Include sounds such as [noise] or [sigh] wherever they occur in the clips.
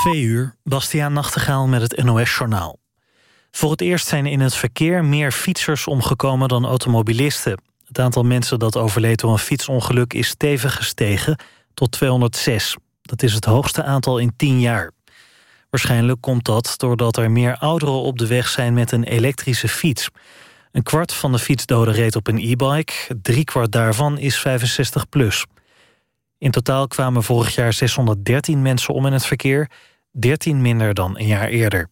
Twee uur, Bastiaan Nachtegaal met het NOS-journaal. Voor het eerst zijn in het verkeer meer fietsers omgekomen dan automobilisten. Het aantal mensen dat overleed door een fietsongeluk is stevig gestegen tot 206. Dat is het hoogste aantal in 10 jaar. Waarschijnlijk komt dat doordat er meer ouderen op de weg zijn met een elektrische fiets. Een kwart van de fietsdoden reed op een e-bike, driekwart daarvan is 65 plus. In totaal kwamen vorig jaar 613 mensen om in het verkeer, 13 minder dan een jaar eerder.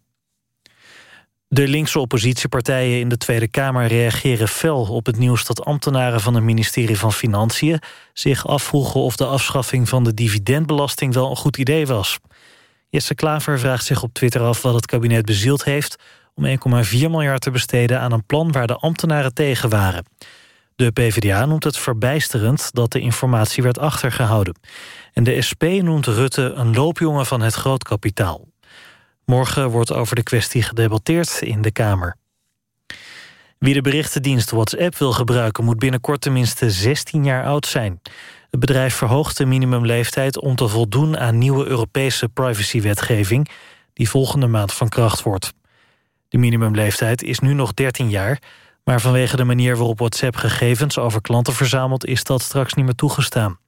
De linkse oppositiepartijen in de Tweede Kamer reageren fel op het nieuws dat ambtenaren van het ministerie van Financiën zich afvroegen of de afschaffing van de dividendbelasting wel een goed idee was. Jesse Klaver vraagt zich op Twitter af wat het kabinet bezield heeft om 1,4 miljard te besteden aan een plan waar de ambtenaren tegen waren. De PvdA noemt het verbijsterend dat de informatie werd achtergehouden. En de SP noemt Rutte een loopjongen van het grootkapitaal. Morgen wordt over de kwestie gedebatteerd in de Kamer. Wie de berichtendienst WhatsApp wil gebruiken... moet binnenkort tenminste 16 jaar oud zijn. Het bedrijf verhoogt de minimumleeftijd om te voldoen aan nieuwe Europese privacywetgeving... die volgende maand van kracht wordt. De minimumleeftijd is nu nog 13 jaar... maar vanwege de manier waarop WhatsApp gegevens over klanten verzamelt... is dat straks niet meer toegestaan.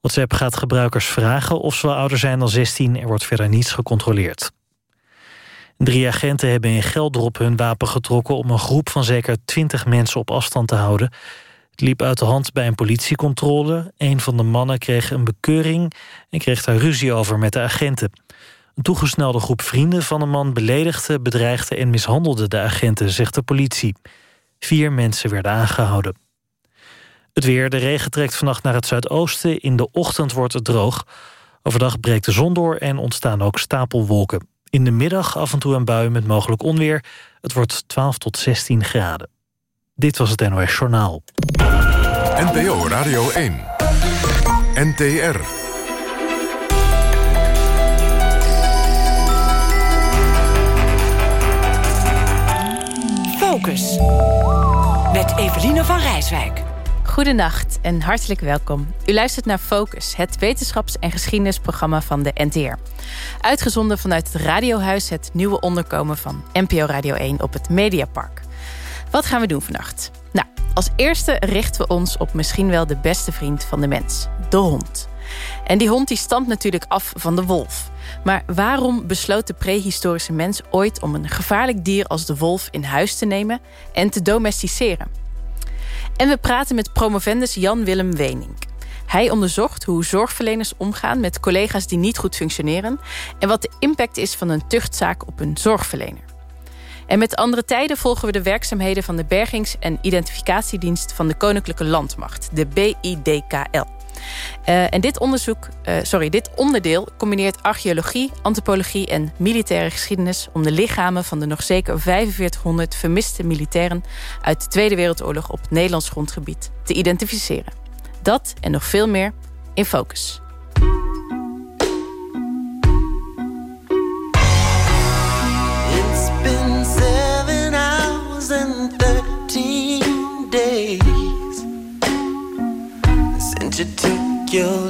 WhatsApp gaat gebruikers vragen of ze wel ouder zijn dan 16... er wordt verder niets gecontroleerd. Drie agenten hebben in Geldrop hun wapen getrokken... om een groep van zeker 20 mensen op afstand te houden. Het liep uit de hand bij een politiecontrole. Een van de mannen kreeg een bekeuring... en kreeg daar ruzie over met de agenten. Een toegesnelde groep vrienden van de man beledigde, bedreigde... en mishandelde de agenten, zegt de politie. Vier mensen werden aangehouden. Het weer, de regen trekt vannacht naar het zuidoosten. In de ochtend wordt het droog. Overdag breekt de zon door en ontstaan ook stapelwolken. In de middag af en toe een bui met mogelijk onweer. Het wordt 12 tot 16 graden. Dit was het NOS Journaal. NPO Radio 1. NTR. Focus. Met Eveline van Rijswijk. Goedenacht en hartelijk welkom. U luistert naar Focus, het wetenschaps- en geschiedenisprogramma van de NTR. Uitgezonden vanuit het Radiohuis, het nieuwe onderkomen van NPO Radio 1 op het Mediapark. Wat gaan we doen vannacht? Nou, als eerste richten we ons op misschien wel de beste vriend van de mens, de hond. En die hond die stamt natuurlijk af van de wolf. Maar waarom besloot de prehistorische mens ooit om een gevaarlijk dier als de wolf in huis te nemen en te domesticeren? En we praten met promovendus Jan-Willem Wenink. Hij onderzocht hoe zorgverleners omgaan met collega's die niet goed functioneren... en wat de impact is van een tuchtzaak op een zorgverlener. En met andere tijden volgen we de werkzaamheden van de Bergings- en Identificatiedienst van de Koninklijke Landmacht, de BIDKL. Uh, en dit onderzoek, uh, sorry, dit onderdeel combineert archeologie, antropologie en militaire geschiedenis om de lichamen van de nog zeker 4500 vermiste militairen uit de Tweede Wereldoorlog op Nederlands grondgebied te identificeren. Dat en nog veel meer in focus. you.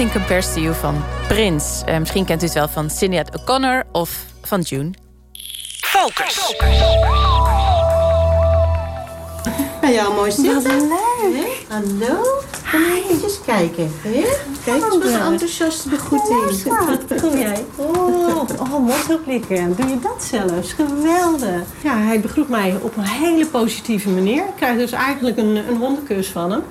Nothing Compares to You van Prins. Uh, misschien kent u het wel van Sinead O'Connor of van June. Focus. Bij jou mooi zitten. leuk. Hallo. Kom even kijken. Hè? Kijk eens wat enthousiaste begroeting. Kom jij? Oh, oh mottoblikken. Doe je dat zelfs? Geweldig. Ja, hij begroet mij op een hele positieve manier. Ik krijg dus eigenlijk een, een hondenkus van hem.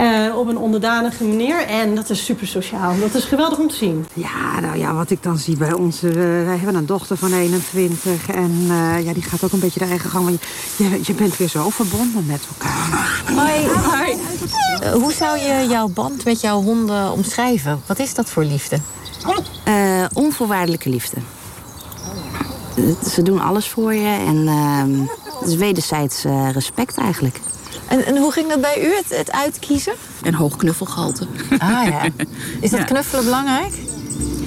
Uh, op een onderdanige manier. En dat is super sociaal. Dat is geweldig om te zien. Ja, nou ja, wat ik dan zie bij ons. Uh, wij hebben een dochter van 21. En uh, ja, die gaat ook een beetje de eigen gang. Want je, je bent weer zo verbonden met elkaar. Hoi. Hoi. hoe zou je jouw band met jouw honden omschrijven? Wat is dat voor liefde? onvoorwaardelijke liefde. Ze doen alles voor je. En ehm, het is wederzijds respect eigenlijk. En, en, hoe ging dat bij u, het, het uitkiezen? Een hoog knuffelgehalte. Ah ja. [laughs] Is dat knuffelen belangrijk?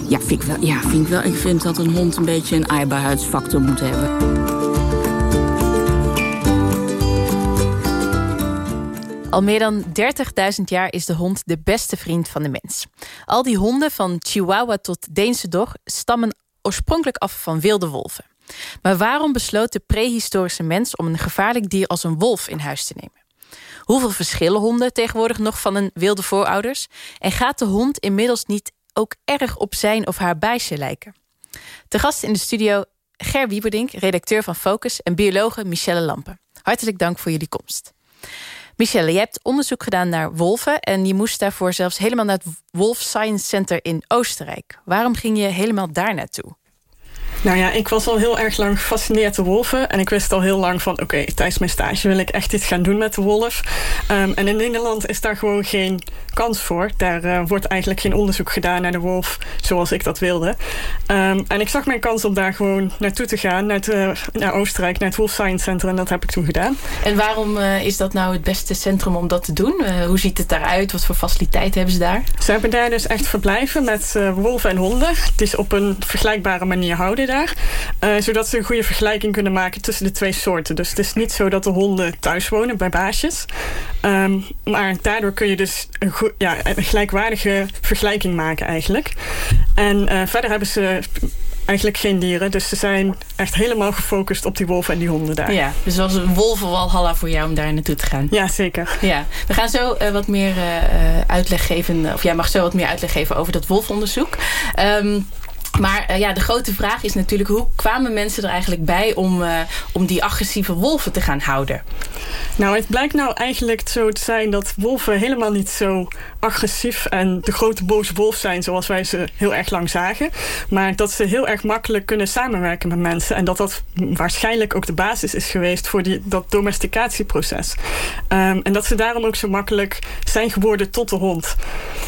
Ja, vind ik wel. Ja, vind ik wel. Ik vind dat een hond een beetje een aaibaarheidsfactor moet hebben. Al meer dan 30.000 jaar is de hond de beste vriend van de mens. Al die honden, van Chihuahua tot Deense dog, stammen oorspronkelijk af van wilde wolven. Maar waarom besloot de prehistorische mens om een gevaarlijk dier als een wolf in huis te nemen? Hoeveel verschillen honden tegenwoordig nog van hun wilde voorouders? En gaat de hond inmiddels niet ook erg op zijn of haar bijsje lijken? Te gast in de studio Ger Wieberdink, redacteur van Focus... en biologe Michelle Lampen. Hartelijk dank voor jullie komst. Michelle, je hebt onderzoek gedaan naar wolven... en je moest daarvoor zelfs helemaal naar het Wolf Science Center in Oostenrijk. Waarom ging je helemaal daar naartoe? Nou ja, ik was al heel erg lang gefascineerd door wolven. En ik wist al heel lang van, oké, tijdens mijn stage wil ik echt iets gaan doen met de wolf. Um, en in Nederland is daar gewoon geen kans voor. Daar uh, wordt eigenlijk geen onderzoek gedaan naar de wolf zoals ik dat wilde. Um, en ik zag mijn kans om daar gewoon naartoe te gaan, naar, uh, naar Oostenrijk, naar het Wolf Science Center. En dat heb ik toen gedaan. En waarom uh, is dat nou het beste centrum om dat te doen? hoe ziet het daaruit? Wat voor faciliteiten hebben ze daar? Ze hebben daar dus echt verblijven met wolven en honden. Het is op een vergelijkbare manier houden daar. Zodat ze een goede vergelijking kunnen maken tussen de twee soorten. Dus het is niet zo dat de honden thuis wonen bij baasjes. Um, maar daardoor kun je dus een, goed, ja, een gelijkwaardige vergelijking maken eigenlijk. En uh, verder hebben ze eigenlijk geen dieren. Dus ze zijn echt helemaal gefocust op die wolven en die honden daar. Ja, dus was een wolvenwalhalla voor jou om daar naartoe te gaan. Ja, zeker. Ja, we gaan zo uh, wat meer uh, uitleg geven, of jij mag zo wat meer uitleg geven over dat wolfonderzoek. Um, maar uh, ja, de grote vraag is natuurlijk... hoe kwamen mensen er eigenlijk bij om, uh, om die agressieve wolven te gaan houden? Nou, het blijkt nou eigenlijk zo te zijn dat wolven helemaal niet zo agressief... en de grote boze wolf zijn zoals wij ze heel erg lang zagen. Maar dat ze heel erg makkelijk kunnen samenwerken met mensen. En dat dat waarschijnlijk ook de basis is geweest voor die, dat domesticatieproces. Um, en dat ze daarom ook zo makkelijk zijn geworden tot de hond.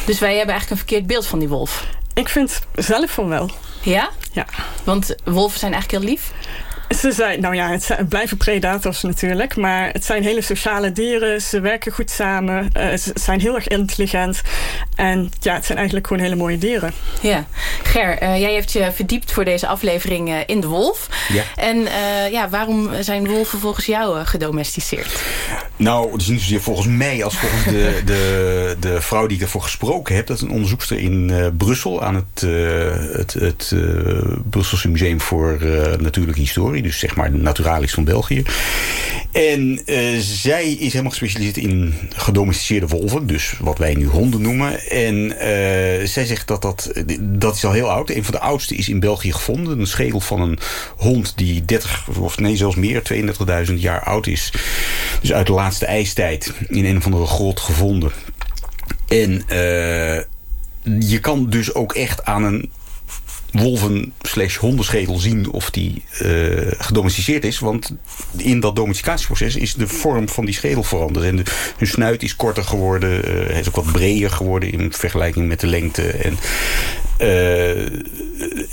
Dus wij hebben eigenlijk een verkeerd beeld van die wolf? Ik vind zelf van wel. Ja? Ja. Want wolven zijn eigenlijk heel lief? Ze zijn, nou ja, het, zijn, het, blijven predators natuurlijk. Maar het zijn hele sociale dieren. Ze werken goed samen. Uh, ze zijn heel erg intelligent. En ja, het zijn eigenlijk gewoon hele mooie dieren. Ja. Ger, uh, jij hebt je verdiept voor deze aflevering uh, in de wolf. Ja. En ja, waarom zijn wolven volgens jou gedomesticeerd? Nou, het is niet zozeer volgens mij als volgens de, [laughs] de, de vrouw die ik ervoor gesproken heb. Dat is een onderzoekster in Brussel aan het, het, het Brusselse Museum voor Natuurlijke Historie dus zeg maar de naturalis van België. En uh, zij is helemaal gespecialiseerd in gedomesticeerde wolven. Dus wat wij nu honden noemen. En uh, zij zegt dat dat... Dat is al heel oud. Een van de oudste is in België gevonden. Een schedel van een hond die 30 of nee zelfs meer, 32.000 jaar oud is. Dus uit de laatste ijstijd in een of andere grot gevonden. En uh, je kan dus ook echt aan een wolven slash hondenschedel zien of die uh, gedomesticeerd is. Want in dat domesticatieproces is de vorm van die schedel veranderd. En de, hun snuit is korter geworden. Uh, hij is ook wat breder geworden in vergelijking met de lengte. En, uh,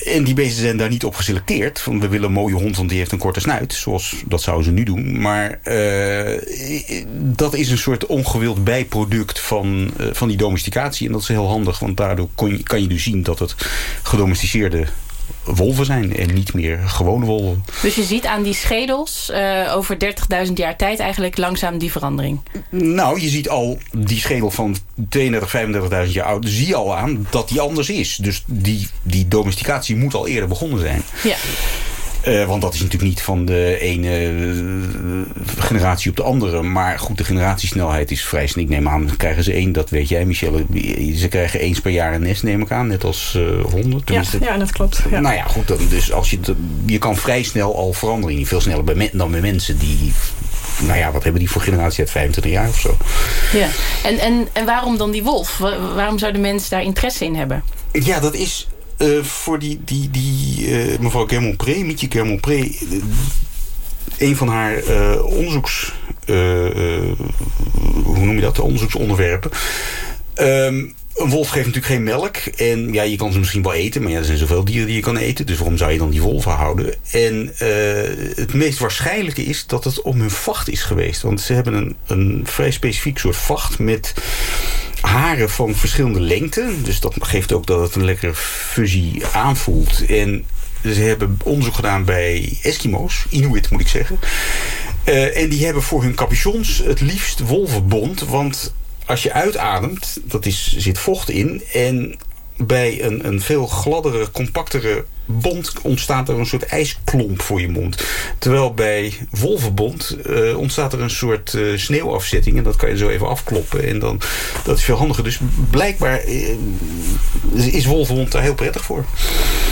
en die beesten zijn daar niet op geselecteerd. Want we willen een mooie hond, want die heeft een korte snuit. Zoals dat zouden ze nu doen. Maar dat is een soort ongewild bijproduct van, van die domesticatie. En dat is heel handig, want daardoor kon kan je dus zien dat het gedomesticeerde wolven zijn en niet meer gewone wolven. Dus je ziet aan die schedels uh, over 30.000 jaar tijd eigenlijk langzaam die verandering. Nou, je ziet al die schedel van 32, 35.000 jaar oud, zie je al aan dat die anders is. Dus die, die domesticatie moet al eerder begonnen zijn. Ja. Uh, want dat is natuurlijk niet van de ene uh, generatie op de andere. Maar goed, de generatiesnelheid is vrij snel. Ik neem aan, krijgen ze één, dat weet jij Michelle. Ze krijgen eens per jaar een nest, neem ik aan. Net als uh, honden. Ja, ja, dat klopt. Ja. Nou ja, goed. Dan, dus als je, je kan vrij snel al verandering. Veel sneller bij dan bij mensen die nou ja, wat hebben die voor generatie uit 25 jaar of zo. Ja, en, en, en waarom dan die wolf? Waarom zouden mensen daar interesse in hebben? Ja, dat is voor die, die, die uh, mevrouw Germonpré, Mietje Germonpré... Uh, een van haar onderzoeks... hoe noem je dat? De onderzoeksonderwerpen... Um, een wolf geeft natuurlijk geen melk. En ja, je kan ze misschien wel eten. Maar ja, er zijn zoveel dieren die je kan eten. Dus waarom zou je dan die wolven houden? En het meest waarschijnlijke is dat het om hun vacht is geweest. Want ze hebben een, een vrij specifiek soort vacht met haren van verschillende lengten. Dus dat geeft ook dat het een lekkere fusie aanvoelt. En ze hebben onderzoek gedaan bij Eskimo's. Inuit moet ik zeggen. Uh, en die hebben voor hun capuchons het liefst wolvenbond. Want als je uitademt, dat is, zit vocht in. En bij een, een veel gladdere, compactere bond ontstaat er een soort ijsklomp voor je mond. Terwijl bij wolvenbond uh, ontstaat er een soort uh, sneeuwafzetting. En dat kan je zo even afkloppen. En dan, dat is veel handiger. Dus blijkbaar uh, is wolvenbond daar heel prettig voor.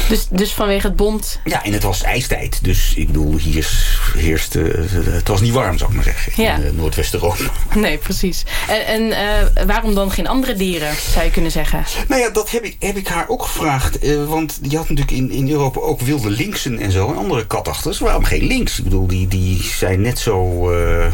Dus, dus vanwege het bond? Ja, en het was ijstijd. Dus ik bedoel, hier heerst... het was niet warm, zou ik maar zeggen. Ja. In Noordwest-Europa. Nee, precies. En, en waarom dan geen andere dieren, zou je kunnen zeggen? Nou ja, dat heb ik, heb ik haar ook gevraagd. want die had natuurlijk in, in Europa ook wilde linksen en zo. En andere katachters. Waarom geen links? Ik bedoel, die, die zijn net zo... Uh,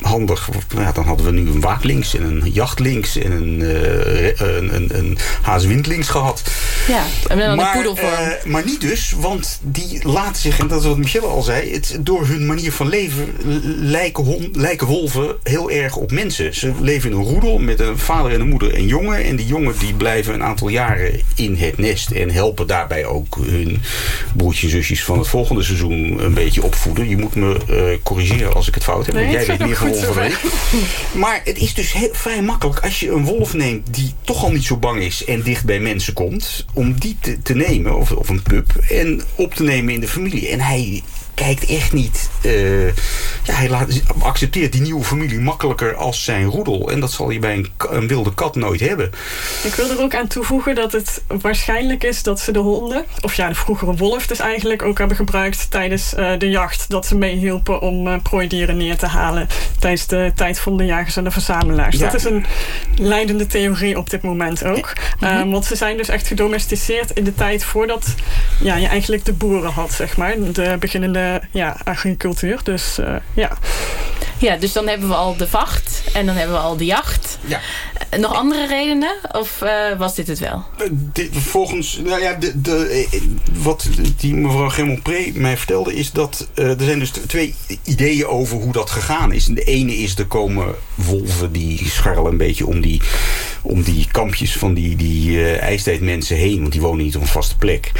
handig. Ja, dan hadden we nu een waaklinks en een jachtlinks en een, uh, een, een, een haaswindlinks gehad. Ja, en dan maar, een poedelvorm. Uh, maar niet dus, want die laten zich, en dat is wat Michelle al zei, het, door hun manier van leven lijken, hon, lijken wolven heel erg op mensen. Ze leven in een roedel met een vader en een moeder en jongen. En die jongen die blijven een aantal jaren in het nest en helpen daarbij ook hun broertjes en zusjes van het volgende seizoen een beetje opvoeden. Je moet me uh, corrigeren als ik het fout heb, nee, jij weet meer van [laughs] Maar het is dus heel, vrij makkelijk als je een wolf neemt die toch al niet zo bang is en dicht bij mensen komt, om die te, te nemen, of, of een pup, en op te nemen in de familie. En hij kijkt echt niet. Uh, ja, hij laat, accepteert die nieuwe familie makkelijker als zijn roedel. En dat zal je bij een, een, wilde kat nooit hebben. Ik wil er ook aan toevoegen dat het waarschijnlijk is dat ze de honden, of ja, de vroegere wolf dus eigenlijk ook hebben gebruikt tijdens uh, de jacht. Dat ze meehielpen om uh, prooidieren neer te halen tijdens de tijd van de jagers en de verzamelaars. Ja. Dat is een leidende theorie op dit moment ook. Mm -hmm. want ze zijn dus echt gedomesticeerd in de tijd voordat ja, je eigenlijk de boeren had, zeg maar. De beginnende ja, agricultuur. Dus uh, ja. Ja, dus dan hebben we al de vacht en dan hebben we al de jacht. Ja. Nog andere redenen? Of uh, was dit het wel? Dit, volgens, nou ja, de, de, wat die mevrouw Gemelpré mij vertelde is dat uh, er zijn dus twee ideeën over hoe dat gegaan is. En de ene is er komen wolven die scharrelen een beetje om die, om die kampjes van die, die uh, ijstijdmensen heen. Want die wonen niet op een vaste plek.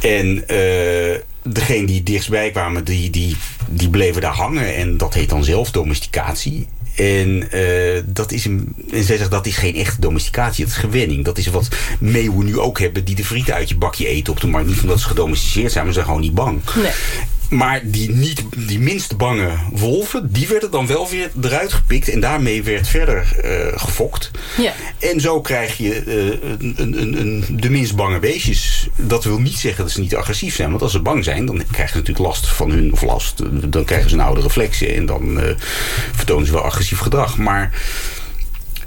En uh, degene die dichtstbij kwamen, die, die, die bleven daar hangen. En dat heet dan zelfdomesticatie. En uh, dat is en zij zegt dat is geen echte domesticatie, dat is gewenning. Dat is wat meeuwen nu ook hebben die de frieten uit je bakje eten op de markt. Niet omdat ze gedomesticeerd zijn, maar ze zijn gewoon niet bang. Nee. Maar die, niet, die minst bange wolven, die werden dan wel weer eruit gepikt. En daarmee werd verder uh, gefokt. Ja. En zo krijg je uh, een, een, een, de minst bange beestjes. Dat wil niet zeggen dat ze niet agressief zijn. Want als ze bang zijn, dan krijgen ze natuurlijk last van hun of last. Dan krijgen ze een oude reflexen. En dan uh, vertonen ze wel agressief gedrag. Maar...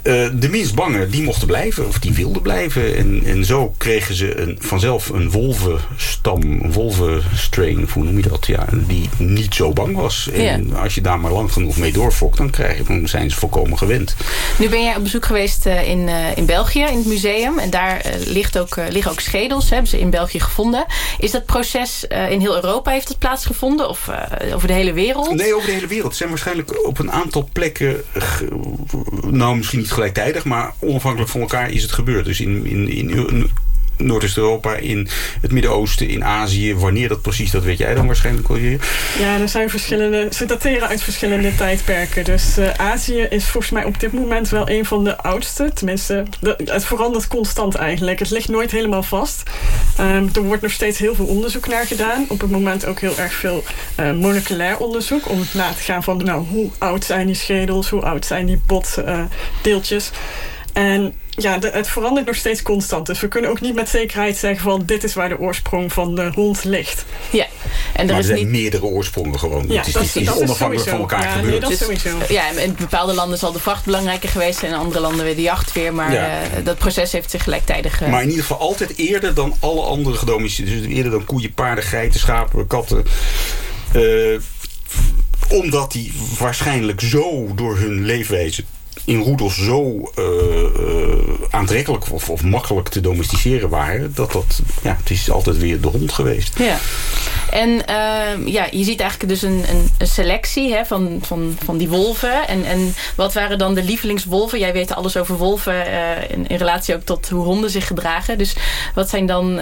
Uh, de minst bange, die mochten blijven. Of die wilden blijven. En, en zo kregen ze een, vanzelf een wolvenstam. Een wolvenstrain, hoe noem je dat? Ja, die niet zo bang was. En Ja. als je daar maar lang genoeg mee doorfokt... dan, krijg je, dan zijn ze volkomen gewend. Nu ben jij op bezoek geweest uh, in, uh, in België, in het museum. En daar ligt ook, liggen ook schedels, hè, hebben ze in België gevonden. Is dat proces in heel Europa heeft het plaatsgevonden? Of over de hele wereld? Nee, over de hele wereld. Het zijn waarschijnlijk op een aantal plekken... nou, misschien niet gelijktijdig, maar onafhankelijk van elkaar is het gebeurd. Dus in, in, in, Noordoost-Europa, in het Midden-Oosten, in Azië. Wanneer dat precies, dat weet jij dan waarschijnlijk al hier. Ja, er zijn verschillende, ze dateren uit verschillende tijdperken. Dus uh, Azië is volgens mij op dit moment wel een van de oudste. Tenminste, het verandert constant eigenlijk. Het ligt nooit helemaal vast. Um, er wordt nog steeds heel veel onderzoek naar gedaan. Op het moment ook heel erg veel uh, moleculair onderzoek. Om na te gaan van nou, hoe oud zijn die schedels, hoe oud zijn die botdeeltjes. En ja, de, het verandert nog steeds constant. Dus we kunnen ook niet met zekerheid zeggen van... dit is waar de oorsprong van de hond ligt. Ja. En er, maar er is zijn niet... meerdere oorsprongen gewoon. Ja, het is, dat, het is dat onafhankelijk sowieso. van elkaar ja, gebeurd. Nee, dat Dus, sowieso. Ja, in bepaalde landen zal de vacht belangrijker geweest zijn... in andere landen weer de jacht weer. Maar Ja. uh, dat proces heeft zich gelijktijdig... Uh, Maar in ieder geval altijd eerder dan alle andere gedomesticeerde. Dus eerder dan koeien, paarden, geiten, schapen, katten. Uh, omdat die waarschijnlijk zo door hun leefwijze in roedels zo uh, uh, aantrekkelijk of, of, makkelijk te domesticeren waren... dat dat, ja, het is altijd weer de hond geweest. Ja. En uh, ja, je ziet eigenlijk dus een, een, een selectie hè, van, van, van die wolven. En, en wat waren dan de lievelingswolven? Jij weet alles over wolven in, in, relatie ook tot hoe honden zich gedragen. Dus wat zijn dan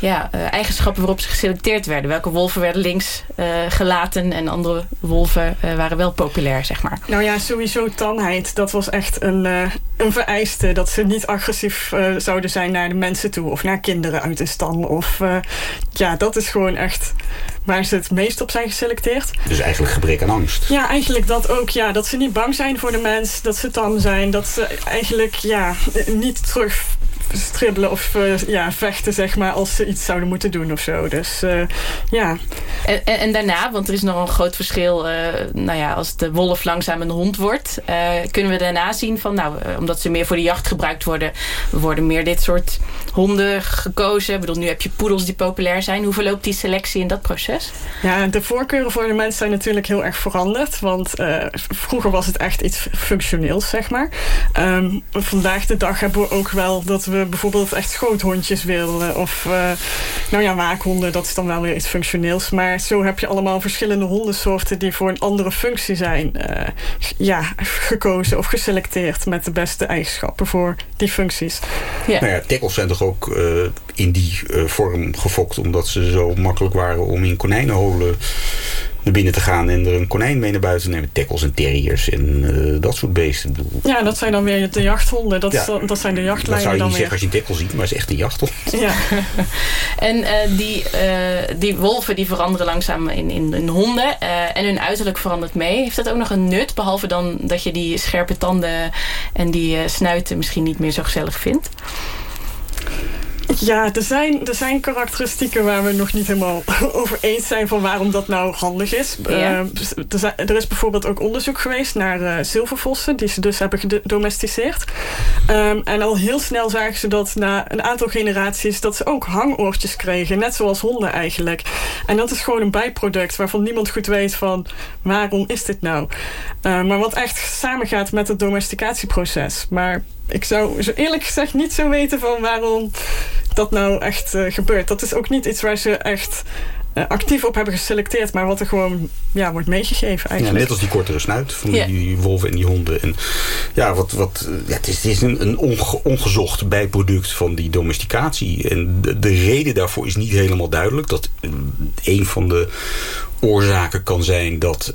ja, eigenschappen waarop ze geselecteerd werden? Welke wolven werden links gelaten en andere wolven waren wel populair, zeg maar? Nou ja, sowieso tamheid. Dat was echt een, uh, een vereiste. Dat ze niet agressief uh, zouden zijn naar de mensen toe. Of naar kinderen uit de stam. Of uh, ja, dat is gewoon echt waar ze het meest op zijn geselecteerd. Dus eigenlijk gebrek aan angst. Ja, eigenlijk dat ook. Ja, dat ze niet bang zijn voor de mens. Dat ze tam zijn. Dat ze eigenlijk ja, niet terug stribbelen of uh, ja, vechten, zeg maar, als ze iets zouden moeten doen of zo. Dus uh, ja. En, en, daarna, want er is nog een groot verschil, uh, nou ja, als de wolf langzaam een hond wordt, kunnen we daarna zien van, nou, omdat ze meer voor de jacht gebruikt worden, worden meer dit soort honden gekozen. Ik bedoel, nu heb je poedels die populair zijn. Hoe verloopt die selectie in dat proces? Ja, de voorkeuren voor de mens zijn natuurlijk heel erg veranderd, want vroeger was het echt iets functioneels, zeg maar. Um, vandaag de dag hebben we ook wel dat we bijvoorbeeld echt schoothondjes willen. Of uh, nou ja, waakhonden, dat is dan wel weer iets functioneels. Maar zo heb je allemaal verschillende hondensoorten die voor een andere functie zijn uh, ja, gekozen of geselecteerd met de beste eigenschappen voor die functies. Ja. Nou ja, tackles zijn toch ook uh, in die vorm gefokt omdat ze zo makkelijk waren om in konijnenholen naar binnen te gaan en er een konijn mee naar buiten te nemen. Tackles en terriers en uh, dat soort beesten. Ja, dat zijn dan weer de jachthonden. Dat, ja. is, dat zijn de jachtlijnen Dat zou je dan niet weer. zeggen als je een tackle ziet, maar het is echt een jachthond. [laughs] Ja. en uh, die, uh, die wolven die veranderen langzaam in, in, in honden. en hun uiterlijk verandert mee. Heeft dat ook nog een nut? Behalve dan dat je die scherpe tanden en die snuiten misschien niet meer zo gezellig vindt? Ja, er zijn, er zijn karakteristieken waar we nog niet helemaal [laughs] over eens zijn van waarom dat nou handig is. Ja. Uh, er, is bijvoorbeeld ook onderzoek geweest naar uh, zilvervossen, die ze dus hebben gedomesticeerd. Um, en al heel snel zagen ze dat na een aantal generaties dat ze ook hangoortjes kregen, net zoals honden eigenlijk. En dat is gewoon een bijproduct waarvan niemand goed weet van waarom is dit nou. Uh, maar wat echt samengaat met het domesticatieproces. Maar ik zou zo eerlijk gezegd niet zo weten van waarom dat nou echt uh, gebeurt. Dat is ook niet iets waar ze echt uh, actief op hebben geselecteerd, maar wat er gewoon ja, wordt meegegeven eigenlijk. Ja, net als die kortere snuit van die, wolven en die honden. En ja, wat, wat, uh, ja, het is, het is een, een onge, ongezocht bijproduct van die domesticatie. En de, de reden daarvoor is niet helemaal duidelijk. Dat een van de oorzaken kan zijn dat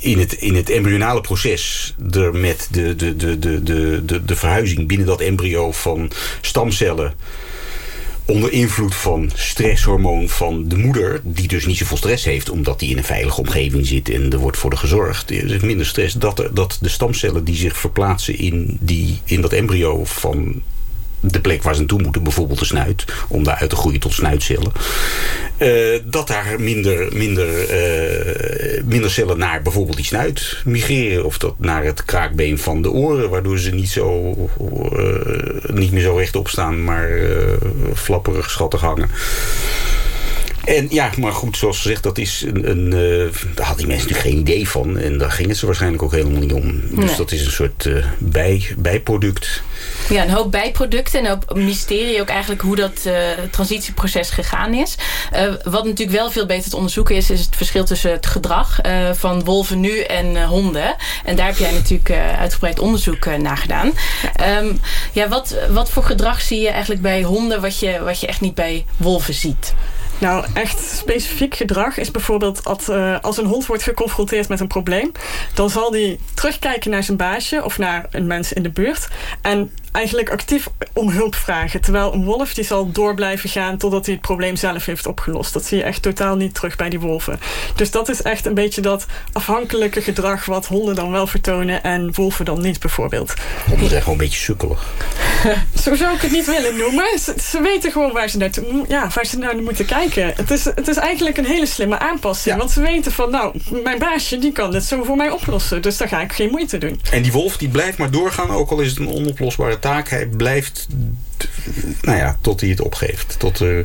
in het, in het embryonale proces er met de, de, de, de, de, de, de verhuizing binnen dat embryo van stamcellen onder invloed van stresshormoon van de moeder... die dus niet zoveel stress heeft... omdat die in een veilige omgeving zit en er wordt voor de gezorgd. Er is minder stress dat, dat de stamcellen die zich verplaatsen in, die, in dat embryo van de plek waar ze naartoe moeten, bijvoorbeeld de snuit, om daar uit te groeien tot snuitcellen, uh, dat daar minder, minder, uh, minder cellen naar bijvoorbeeld die snuit migreren, of dat naar het kraakbeen van de oren, waardoor ze niet, zo, uh, niet meer zo rechtop staan, maar flapperig, schattig hangen. En ja, maar goed, zoals gezegd, dat is een, een uh, daar hadden die mensen natuurlijk geen idee van. En daar ging het ze waarschijnlijk ook helemaal niet om. Dus Nee. dat is een soort uh, bij, bijproduct. Ja, een hoop bijproducten en een hoop mysterie ook eigenlijk hoe dat uh, transitieproces gegaan is. Wat natuurlijk wel veel beter te onderzoeken is, is het verschil tussen het gedrag van wolven nu en honden. En daar heb jij natuurlijk uitgebreid onderzoek naar gedaan. Um, ja wat, wat voor gedrag zie je eigenlijk bij honden wat je, wat je echt niet bij wolven ziet? Nou, echt specifiek gedrag is bijvoorbeeld dat uh, als een hond wordt geconfronteerd met een probleem, dan zal die terugkijken naar zijn baasje of naar een mens in de buurt en eigenlijk actief om hulp vragen. Terwijl een wolf die zal door blijven gaan totdat hij het probleem zelf heeft opgelost. Dat zie je echt totaal niet terug bij die wolven. Dus dat is echt een beetje dat afhankelijke gedrag wat honden dan wel vertonen en wolven dan niet bijvoorbeeld. Honden zijn gewoon een beetje sukkelig. [laughs] Zo zou ik het niet willen noemen. Ze, ze weten gewoon waar ze, naartoe, ja, waar ze naar moeten kijken. Het is, het is eigenlijk een hele slimme aanpassing. Ja. Want ze weten van, nou, mijn baasje die kan dit zo voor mij oplossen. Dus daar ga ik geen moeite doen. En die wolf die blijft maar doorgaan, ook al is het een onoplosbare taak. Hij blijft nou ja, tot hij het opgeeft. Tot, uh...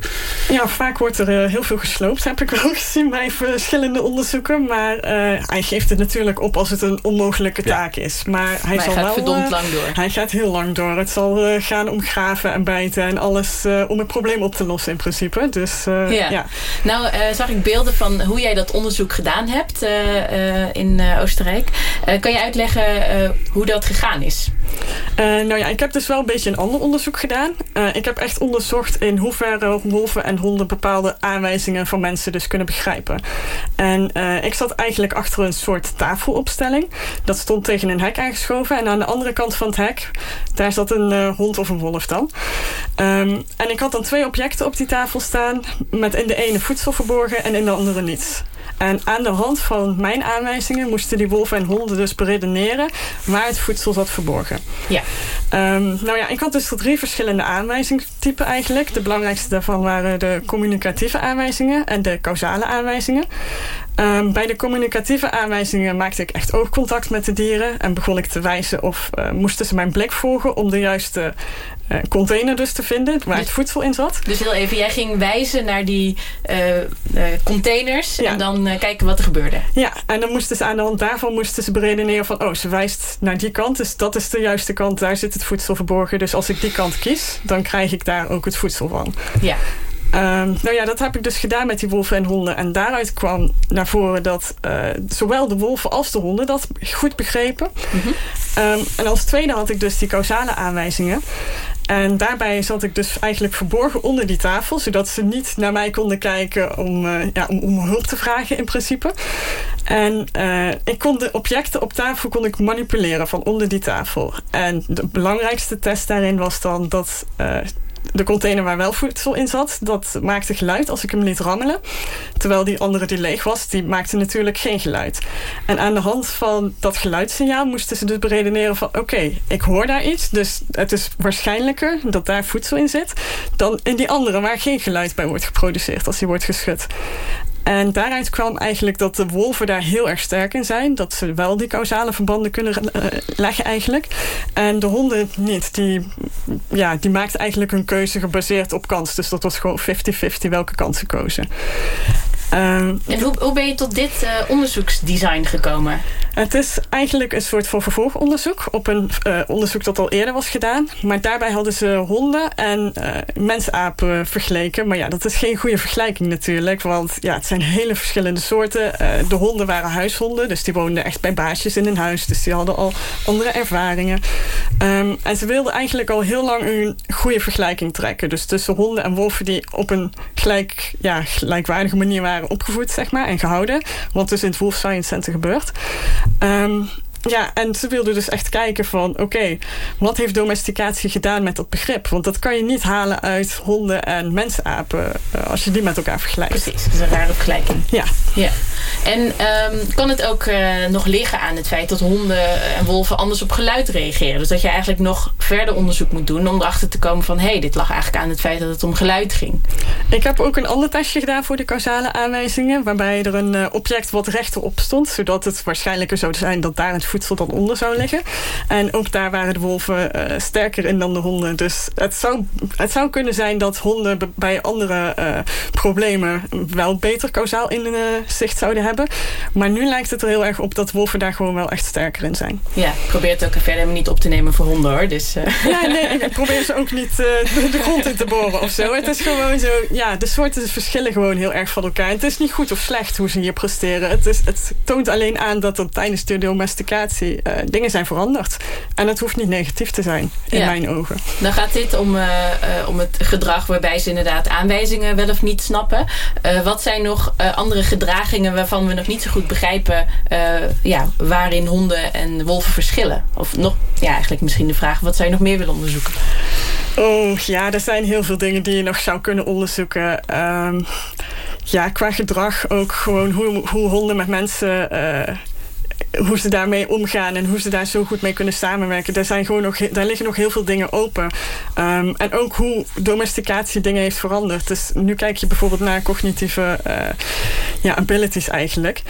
Ja, vaak wordt er uh, heel veel gesloopt, heb ik wel [laughs] gezien bij verschillende onderzoeken. Maar uh, hij geeft het natuurlijk op als het een onmogelijke taak ja. is. Maar hij, maar zal hij gaat wel, verdomd lang door. Hij gaat heel lang door. Het zal gaan om graven en bijten en alles om het probleem op te lossen in principe. Dus ja. ja. Nou zag ik beelden van hoe jij dat onderzoek gedaan hebt in Oostenrijk. kan je uitleggen hoe dat gegaan is? nou ja, ik heb dus wel een beetje een ander onderzoek gedaan. Uh, ik heb echt onderzocht in hoeverre wolven en honden bepaalde aanwijzingen van mensen dus kunnen begrijpen. En uh, ik zat eigenlijk achter een soort tafelopstelling. Dat stond tegen een hek aangeschoven. En aan de andere kant van het hek, daar zat een uh, hond of een wolf dan. Um, en ik had dan twee objecten op die tafel staan. Met in de ene voedsel verborgen en in de andere niets. En aan de hand van mijn aanwijzingen moesten die wolven en honden dus beredeneren waar het voedsel zat verborgen. Ja. Um, nou ja, ik had dus drie verschillende aanwijzingstypen eigenlijk. De belangrijkste daarvan waren de communicatieve aanwijzingen en de causale aanwijzingen. Um, bij de communicatieve aanwijzingen maakte ik echt oogcontact met de dieren en begon ik te wijzen of uh, moesten ze mijn blik volgen om de juiste container dus te vinden waar het voedsel in zat. Dus heel even, jij ging wijzen naar die uh, containers ja. en dan kijken wat er gebeurde. Ja, en dan moesten ze aan de hand daarvan moesten ze beredeneren van oh, ze wijst naar die kant, dus dat is de juiste kant, daar zit het voedsel verborgen. Dus als ik die kant kies, dan krijg ik daar ook het voedsel van. Ja. Um, nou ja, dat heb ik dus gedaan met die wolven en honden. En daaruit kwam naar voren dat uh, zowel de wolven als de honden dat goed begrepen. Mm -hmm. um, en als tweede had ik dus die causale aanwijzingen. En daarbij zat ik dus eigenlijk verborgen onder die tafel, zodat ze niet naar mij konden kijken om, uh, ja, om, om hulp te vragen in principe. En uh, ik kon de objecten op tafel kon ik manipuleren van onder die tafel. En de belangrijkste test daarin was dan dat uh, de container waar wel voedsel in zat, dat maakte geluid als ik hem liet rammelen. Terwijl die andere die leeg was, die maakte natuurlijk geen geluid. En aan de hand van dat geluidssignaal moesten ze dus beredeneren van... oké, ik hoor daar iets, dus het is waarschijnlijker dat daar voedsel in zit... dan in die andere waar geen geluid bij wordt geproduceerd als die wordt geschud. En daaruit kwam eigenlijk dat de wolven daar heel erg sterk in zijn. Dat ze wel die causale verbanden kunnen uh, leggen eigenlijk. En de honden niet. Die, ja, die maakten eigenlijk hun keuze gebaseerd op kans. Dus dat was gewoon 50-50 welke kant ze kozen. Um, en hoe, hoe ben je tot dit uh, onderzoeksdesign gekomen? Het is eigenlijk een soort van vervolgonderzoek op een uh, onderzoek dat al eerder was gedaan. Maar daarbij hadden ze honden en uh, mensapen vergeleken. Maar ja, dat is geen goede vergelijking natuurlijk. Want ja, het zijn hele verschillende soorten. de honden waren huishonden, dus die woonden echt bij baasjes in een huis. Dus die hadden al andere ervaringen. Um, en ze wilden eigenlijk al heel lang een goede vergelijking trekken. Dus tussen honden en wolven die op een gelijk, ja, gelijkwaardige manier waren opgevoed, zeg maar, en gehouden. Wat dus in het Wolf Science Center gebeurt. Um, ja, en ze wilden dus echt kijken van... oké, okay, wat heeft domesticatie gedaan met dat begrip? Want dat kan je niet halen uit honden en mensapen... Uh, als je die met elkaar vergelijkt. Precies, dat is een rare vergelijking. Ja. ja. En ehm, kan het ook eh, nog liggen aan het feit dat honden en wolven anders op geluid reageren? Dus dat je eigenlijk nog verder onderzoek moet doen om erachter te komen van... hé, hey, dit lag eigenlijk aan het feit dat het om geluid ging. Ik heb ook een ander testje gedaan voor de causale aanwijzingen... waarbij er een uh, object wat rechterop stond... zodat het waarschijnlijker zou zijn dat daar het voedsel dan onder zou liggen. En ook daar waren de wolven uh, sterker in dan de honden. Dus het zou, het zou kunnen zijn dat honden bij andere uh, problemen... wel beter kausaal inzicht zouden hebben. Maar nu lijkt het er heel erg op dat wolven daar gewoon wel echt sterker in zijn. Ja, probeer het ook verder niet op te nemen voor honden hoor. Dus, uh. [laughs] Ja, nee, ik probeer ze ook niet de, de, grond in te boren of zo. Het is gewoon zo, ja, de soorten verschillen gewoon heel erg van elkaar. Het is niet goed of slecht hoe ze hier presteren. Het, is, het toont alleen aan dat er tijdens de domesticatie uh, dingen zijn veranderd. En het hoeft niet negatief te zijn, in ja. mijn ogen. Dan gaat dit om, om het gedrag waarbij ze inderdaad aanwijzingen wel of niet snappen. wat zijn nog andere gedragingen waarvan we nog niet zo goed begrijpen... ja, waarin honden en wolven verschillen? Of nog, ja, eigenlijk misschien de vraag... wat zou je nog meer willen onderzoeken? Oh, ja, er zijn heel veel dingen die je nog zou kunnen onderzoeken. Um, ja, qua gedrag ook gewoon hoe, hoe honden met mensen... Uh, hoe ze daarmee omgaan en hoe ze daar zo goed mee kunnen samenwerken. Daar, zijn gewoon nog, daar liggen nog heel veel dingen open. Um, en ook hoe domesticatie dingen heeft veranderd. Dus nu kijk je bijvoorbeeld naar cognitieve uh, ja, abilities eigenlijk.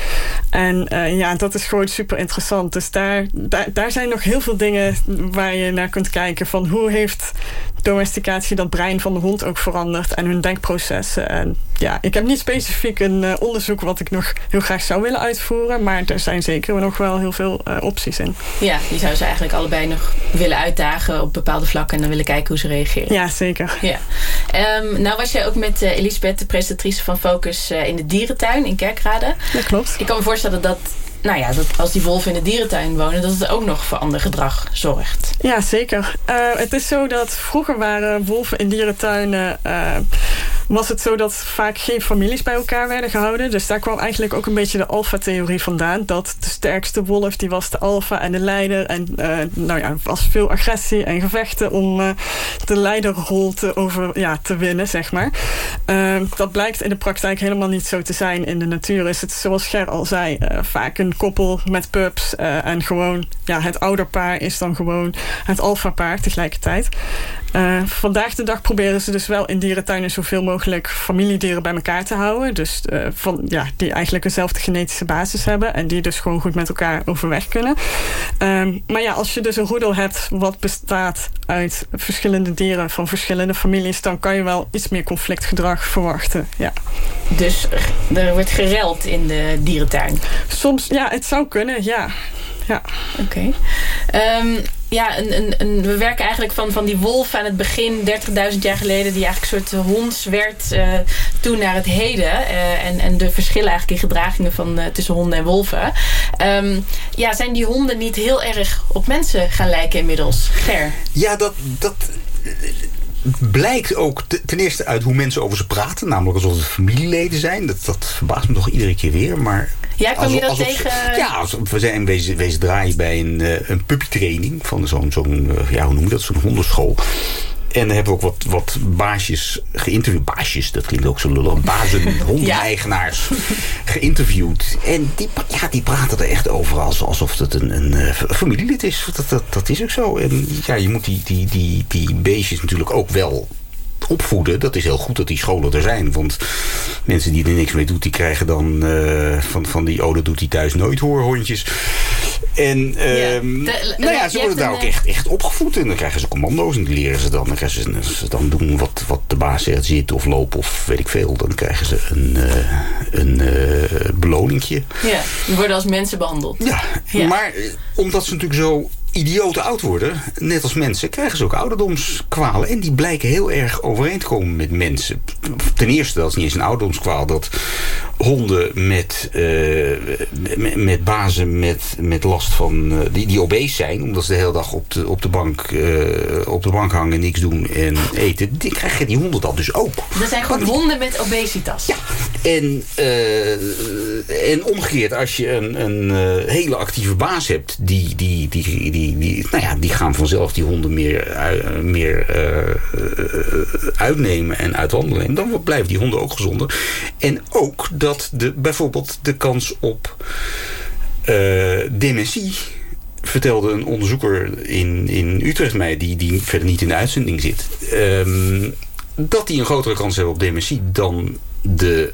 En uh, ja, dat is gewoon super interessant. Dus daar, daar, daar zijn nog heel veel dingen waar je naar kunt kijken. Van hoe heeft domesticatie dat brein van de hond ook veranderd. En hun denkprocessen. En ja, ik heb niet specifiek een uh, onderzoek wat ik nog heel graag zou willen uitvoeren. Maar er zijn zeker nog wel heel veel uh, opties in. Ja, die zou ze eigenlijk allebei nog willen uitdagen op bepaalde vlakken. En dan willen kijken hoe ze reageren. Ja, zeker. Ja. Um, nou was jij ook met uh, Elisabeth, de presentatrice van Focus in de dierentuin in Kerkrade. Dat klopt. Ik kan me voorstellen dat nou ja, dat als die wolven in de dierentuin wonen... dat het ook nog voor ander gedrag zorgt. Ja, zeker. Uh, het is zo dat vroeger waren wolven in dierentuinen... Uh, was het zo dat vaak geen families bij elkaar werden gehouden. Dus daar kwam eigenlijk ook een beetje de alfa-theorie vandaan. Dat de sterkste wolf, die was de alfa en de leider. En uh, nou ja, was veel agressie en gevechten om uh, de leiderrol te, over, ja, te winnen, zeg maar. Uh, dat blijkt in de praktijk helemaal niet zo te zijn. In de natuur is het, zoals Ger al zei, vaak een koppel met pups. en gewoon, ja, het ouderpaar is dan gewoon het alfa-paar tegelijkertijd. Vandaag de dag proberen ze dus wel in dierentuinen zoveel mogelijk familiedieren bij elkaar te houden. Dus uh, van, ja, die eigenlijk dezelfde genetische basis hebben. En die dus gewoon goed met elkaar overweg kunnen. Um, maar ja, als je dus een roedel hebt wat bestaat uit verschillende dieren van verschillende families. Dan kan je wel iets meer conflictgedrag verwachten. Ja. Dus er wordt gereld in de dierentuin? Soms, ja, het zou kunnen, ja. ja. Oké. Okay. Um, ja, een, een, we werken eigenlijk van, van die wolf aan het begin, 30.000 jaar geleden, die eigenlijk een soort honds werd, uh, toen naar het heden. Uh, en, en de verschillen eigenlijk in gedragingen van, uh, tussen honden en wolven. Um, ja, zijn die honden niet heel erg op mensen gaan lijken inmiddels? Ger? Ja, dat... dat blijkt ook ten eerste uit hoe mensen over ze praten. Namelijk alsof het familieleden zijn. Dat, dat verbaast me toch iedere keer weer. Maar ja, kwam je dat tegen? Ja, alsof, we zijn wezen, wezen draaien bij een, uh, een puppytraining. Van zo'n, zo'n uh, ja, hoe noem je dat, zo'n hondenschool. En dan hebben we ook wat, wat baasjes geïnterviewd. Baasjes, dat klinkt ook zo lullig. Bazen, hondeneigenaars [laughs] geïnterviewd. En die, ja, die praten er echt over alsof het een, een uh, familielid is. Dat, dat, dat is ook zo. En ja, je moet die, die, die, die beestjes natuurlijk ook wel opvoeden. Dat is heel goed dat die scholen er zijn. Want mensen die er niks mee doen, die krijgen dan uh, van, van die... oh, dat doet hij thuis nooit hoor, hondjes. En ja. De, nou ja, ze worden daar ook echt, echt opgevoed. En dan krijgen ze commando's en die leren ze dan. Dan krijgen ze, dan doen wat, wat de baas zegt, zitten of lopen of weet ik veel. Dan krijgen ze een, uh, een uh, beloningje. Ja, die worden als mensen behandeld. Ja, ja. maar omdat ze natuurlijk zo idioot oud worden, net als mensen, krijgen ze ook ouderdomskwalen. En die blijken heel erg overeen te komen met mensen. Ten eerste, dat is niet eens een ouderdomskwaal, dat honden met, uh, met, met, bazen met, met last van, uh, die, die obese zijn, omdat ze de hele dag op de, op de, bank, uh, op de bank hangen, niks doen en eten, die krijgen die honden dat dus ook. Dat zijn gewoon honden met obesitas. Ja, en, en omgekeerd, als je een, een hele actieve baas hebt, die, die, die, die die, nou ja, die gaan vanzelf die honden meer, meer eh, eh, uitnemen en uitwandelen. En dan blijven die honden ook gezonder. En ook dat de, bijvoorbeeld de kans op eh, dementie vertelde een onderzoeker in, in Utrecht mij, die, die verder niet in de uitzending zit, ehm, dat die een grotere kans hebben op dementie dan de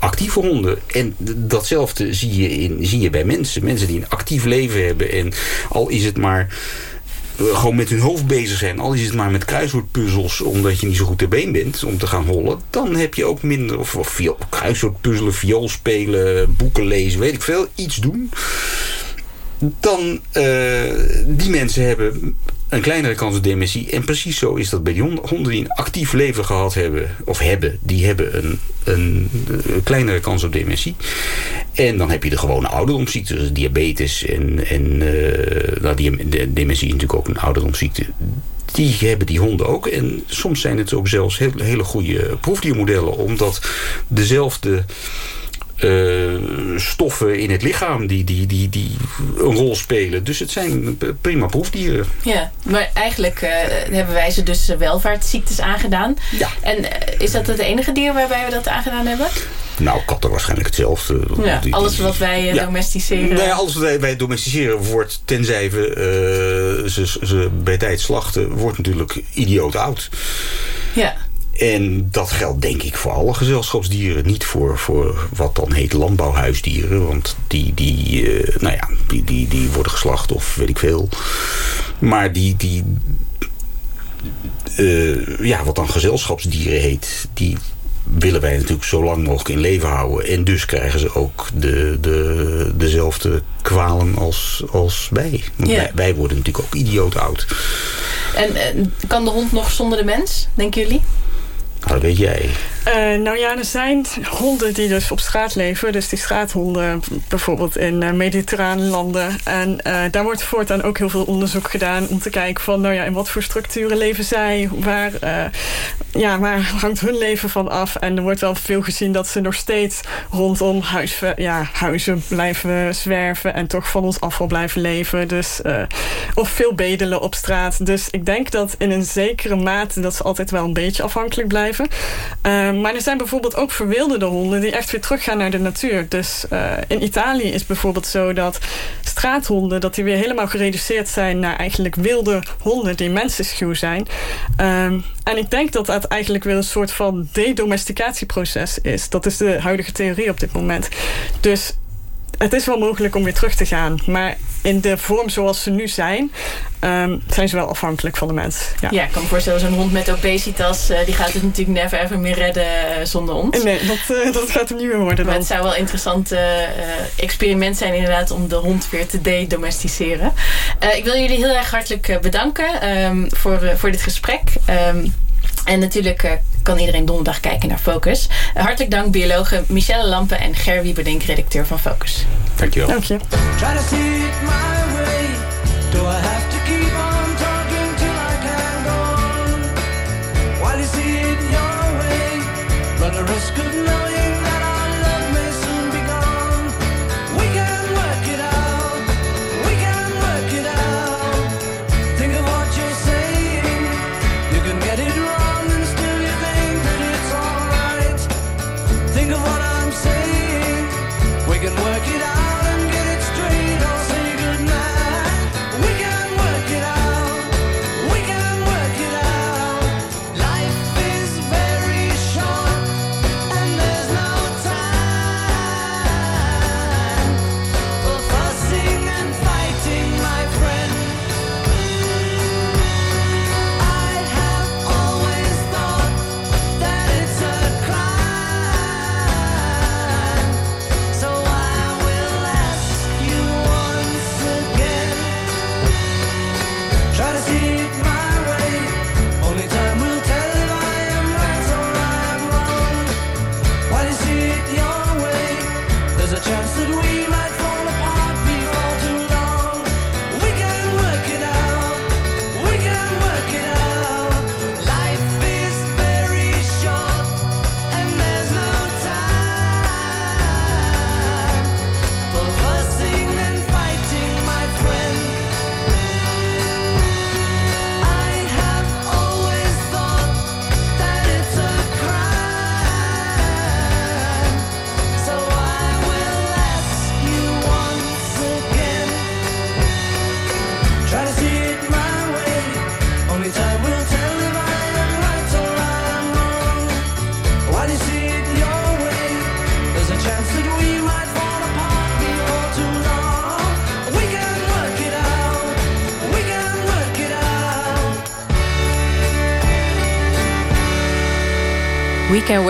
actieve honden. En datzelfde zie je, in, zie je bij mensen. Mensen die een actief leven hebben. En al is het maar eh, gewoon met hun hoofd bezig zijn. Al is het maar met kruiswoordpuzzels. Omdat je niet zo goed ter been bent om te gaan hollen. Dan heb je ook minder... Of, of viool- kruiswoordpuzzelen, viool spelen, boeken lezen. Weet ik veel. Iets doen. Dan eh, die mensen hebben een kleinere kans op dementie. En precies zo is dat bij die honden. Die een actief leven gehad hebben, of hebben, die hebben een, een, kleinere kans op dementie. En dan heb je de gewone ouderdomsziekten, dus diabetes en, en nou, die, de, dementie is natuurlijk ook een ouderdomsziekte. Die hebben die honden ook. En soms zijn het ook zelfs hele goede proefdiermodellen, omdat dezelfde eh, stoffen in het lichaam die, die, die, die een rol spelen. Dus het zijn prima proefdieren. Ja, maar eigenlijk eh, hebben wij ze dus eh, welvaartsziektes aangedaan. Ja. En is dat het enige dier waarbij we dat aangedaan hebben? Nou, katten waarschijnlijk hetzelfde. Ja, alles wat wij Ja. domesticeren. Ja, alles wat wij, domesticeren wordt, tenzij we ze, ze bij tijd slachten, wordt natuurlijk idioot oud. Ja. En dat geldt denk ik voor alle gezelschapsdieren. Niet voor, voor wat dan heet landbouwhuisdieren. Want die, die, eh, nou ja, die, die, die worden geslacht of weet ik veel. Maar die, die eh, ja, wat dan gezelschapsdieren heet... die willen wij natuurlijk zo lang mogelijk in leven houden. En dus krijgen ze ook de, de, dezelfde kwalen als, als wij. Ja. wij. Wij worden natuurlijk ook idioot oud. En eh, kan de hond nog zonder de mens, denken jullie? Nou, dat weet jij. Eh, nou ja, er zijn honden die dus op straat leven. Dus die straathonden bijvoorbeeld in eh, mediterrane landen. En eh, daar wordt voortaan ook heel veel onderzoek gedaan... om te kijken van, nou ja, in wat voor structuren leven zij? Waar, ja, waar hangt hun leven van af? En er wordt wel veel gezien dat ze nog steeds rondom huis, ja, huizen blijven zwerven... en toch van ons afval blijven leven. Dus, of veel bedelen op straat. Dus ik denk dat in een zekere mate... dat ze altijd wel een beetje afhankelijk blijven. Eh, maar er zijn bijvoorbeeld ook verwilderde honden... die echt weer teruggaan naar de natuur. Dus eh, in Italië is bijvoorbeeld zo dat straathonden... dat die weer helemaal gereduceerd zijn naar eigenlijk wilde honden... die mensenschuw zijn. Ehm, en ik denk dat dat eigenlijk weer een soort van de-domesticatieproces is. Dat is de huidige theorie op dit moment. Dus het is wel mogelijk om weer terug te gaan. Maar in de vorm zoals ze nu zijn... ehm, zijn ze wel afhankelijk van de mens. Ja. Ja, ik kan me voorstellen, zo'n hond met obesitas... eh, die gaat het natuurlijk never ever meer redden eh, zonder ons. Nee, dat, eh, dat gaat hem niet meer worden Maar dan. het zou wel een interessant experiment zijn inderdaad... om de hond weer te de-domesticeren. Ik wil jullie heel erg hartelijk bedanken ehm, voor, voor dit gesprek... Ehm, en natuurlijk eh, kan iedereen donderdag kijken naar Focus. Hartelijk dank biologen Michelle Lampen en Ger Wieberdink, redacteur van Focus. Dankjewel. Dank je.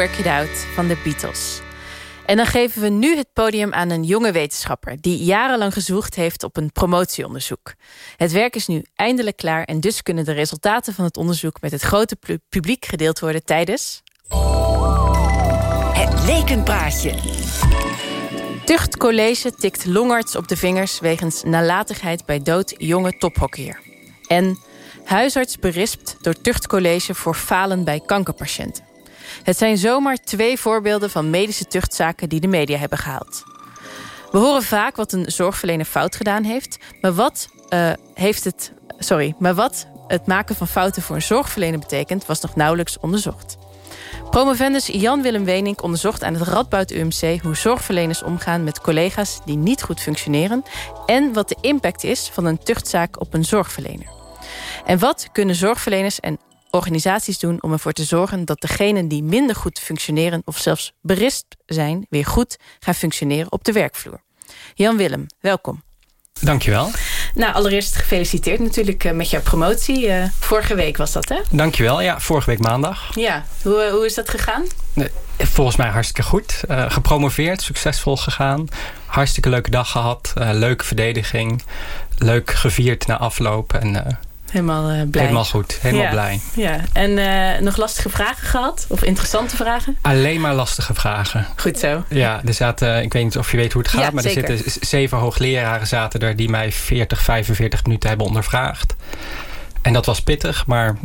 Work It Out van de Beatles. En dan geven we nu het podium aan een jonge wetenschapper... die jarenlang gezocht heeft op een promotieonderzoek. Het werk is nu eindelijk klaar... en dus kunnen de resultaten van het onderzoek... met het grote pu- publiek gedeeld worden tijdens... Het lekenpraatje. Tuchtcollege tikt longarts op de vingers... wegens nalatigheid bij dood jonge tophockeyer. En huisarts berispt door tuchtcollege... voor falen bij kankerpatiënten. Het zijn zomaar twee voorbeelden van medische tuchtzaken... die de media hebben gehaald. We horen vaak wat een zorgverlener fout gedaan heeft... maar wat, eh, heeft het, sorry, maar wat het maken van fouten voor een zorgverlener betekent... was nog nauwelijks onderzocht. Promovendus Jan-Willem Wenink onderzocht aan het Radboud UMC... hoe zorgverleners omgaan met collega's die niet goed functioneren... en wat de impact is van een tuchtzaak op een zorgverlener. En wat kunnen zorgverleners en organisaties doen om ervoor te zorgen... dat degenen die minder goed functioneren of zelfs berispt zijn... weer goed gaan functioneren op de werkvloer. Jan-Willem, welkom. Dankjewel. Nou, allereerst gefeliciteerd natuurlijk eh, met jouw promotie. Eh, vorige week was dat, hè? Dankjewel. Ja, vorige week maandag. Ja, hoe, eh, hoe is dat gegaan? Nee, Volgens mij hartstikke goed. Eh, gepromoveerd, succesvol gegaan. Hartstikke leuke dag gehad. eh, leuke verdediging. Leuk gevierd na afloop. En eh, Helemaal eh, blij. helemaal goed. Helemaal Ja. blij. Ja, en eh, nog lastige vragen gehad? Of interessante vragen? Alleen maar lastige vragen. Goed zo. Ja, er zaten, ik weet niet of je weet hoe het gaat, Ja, maar zeker. er zitten zeven hoogleraren zaten er die mij 40, 45 minuten hebben ondervraagd. En dat was pittig, maar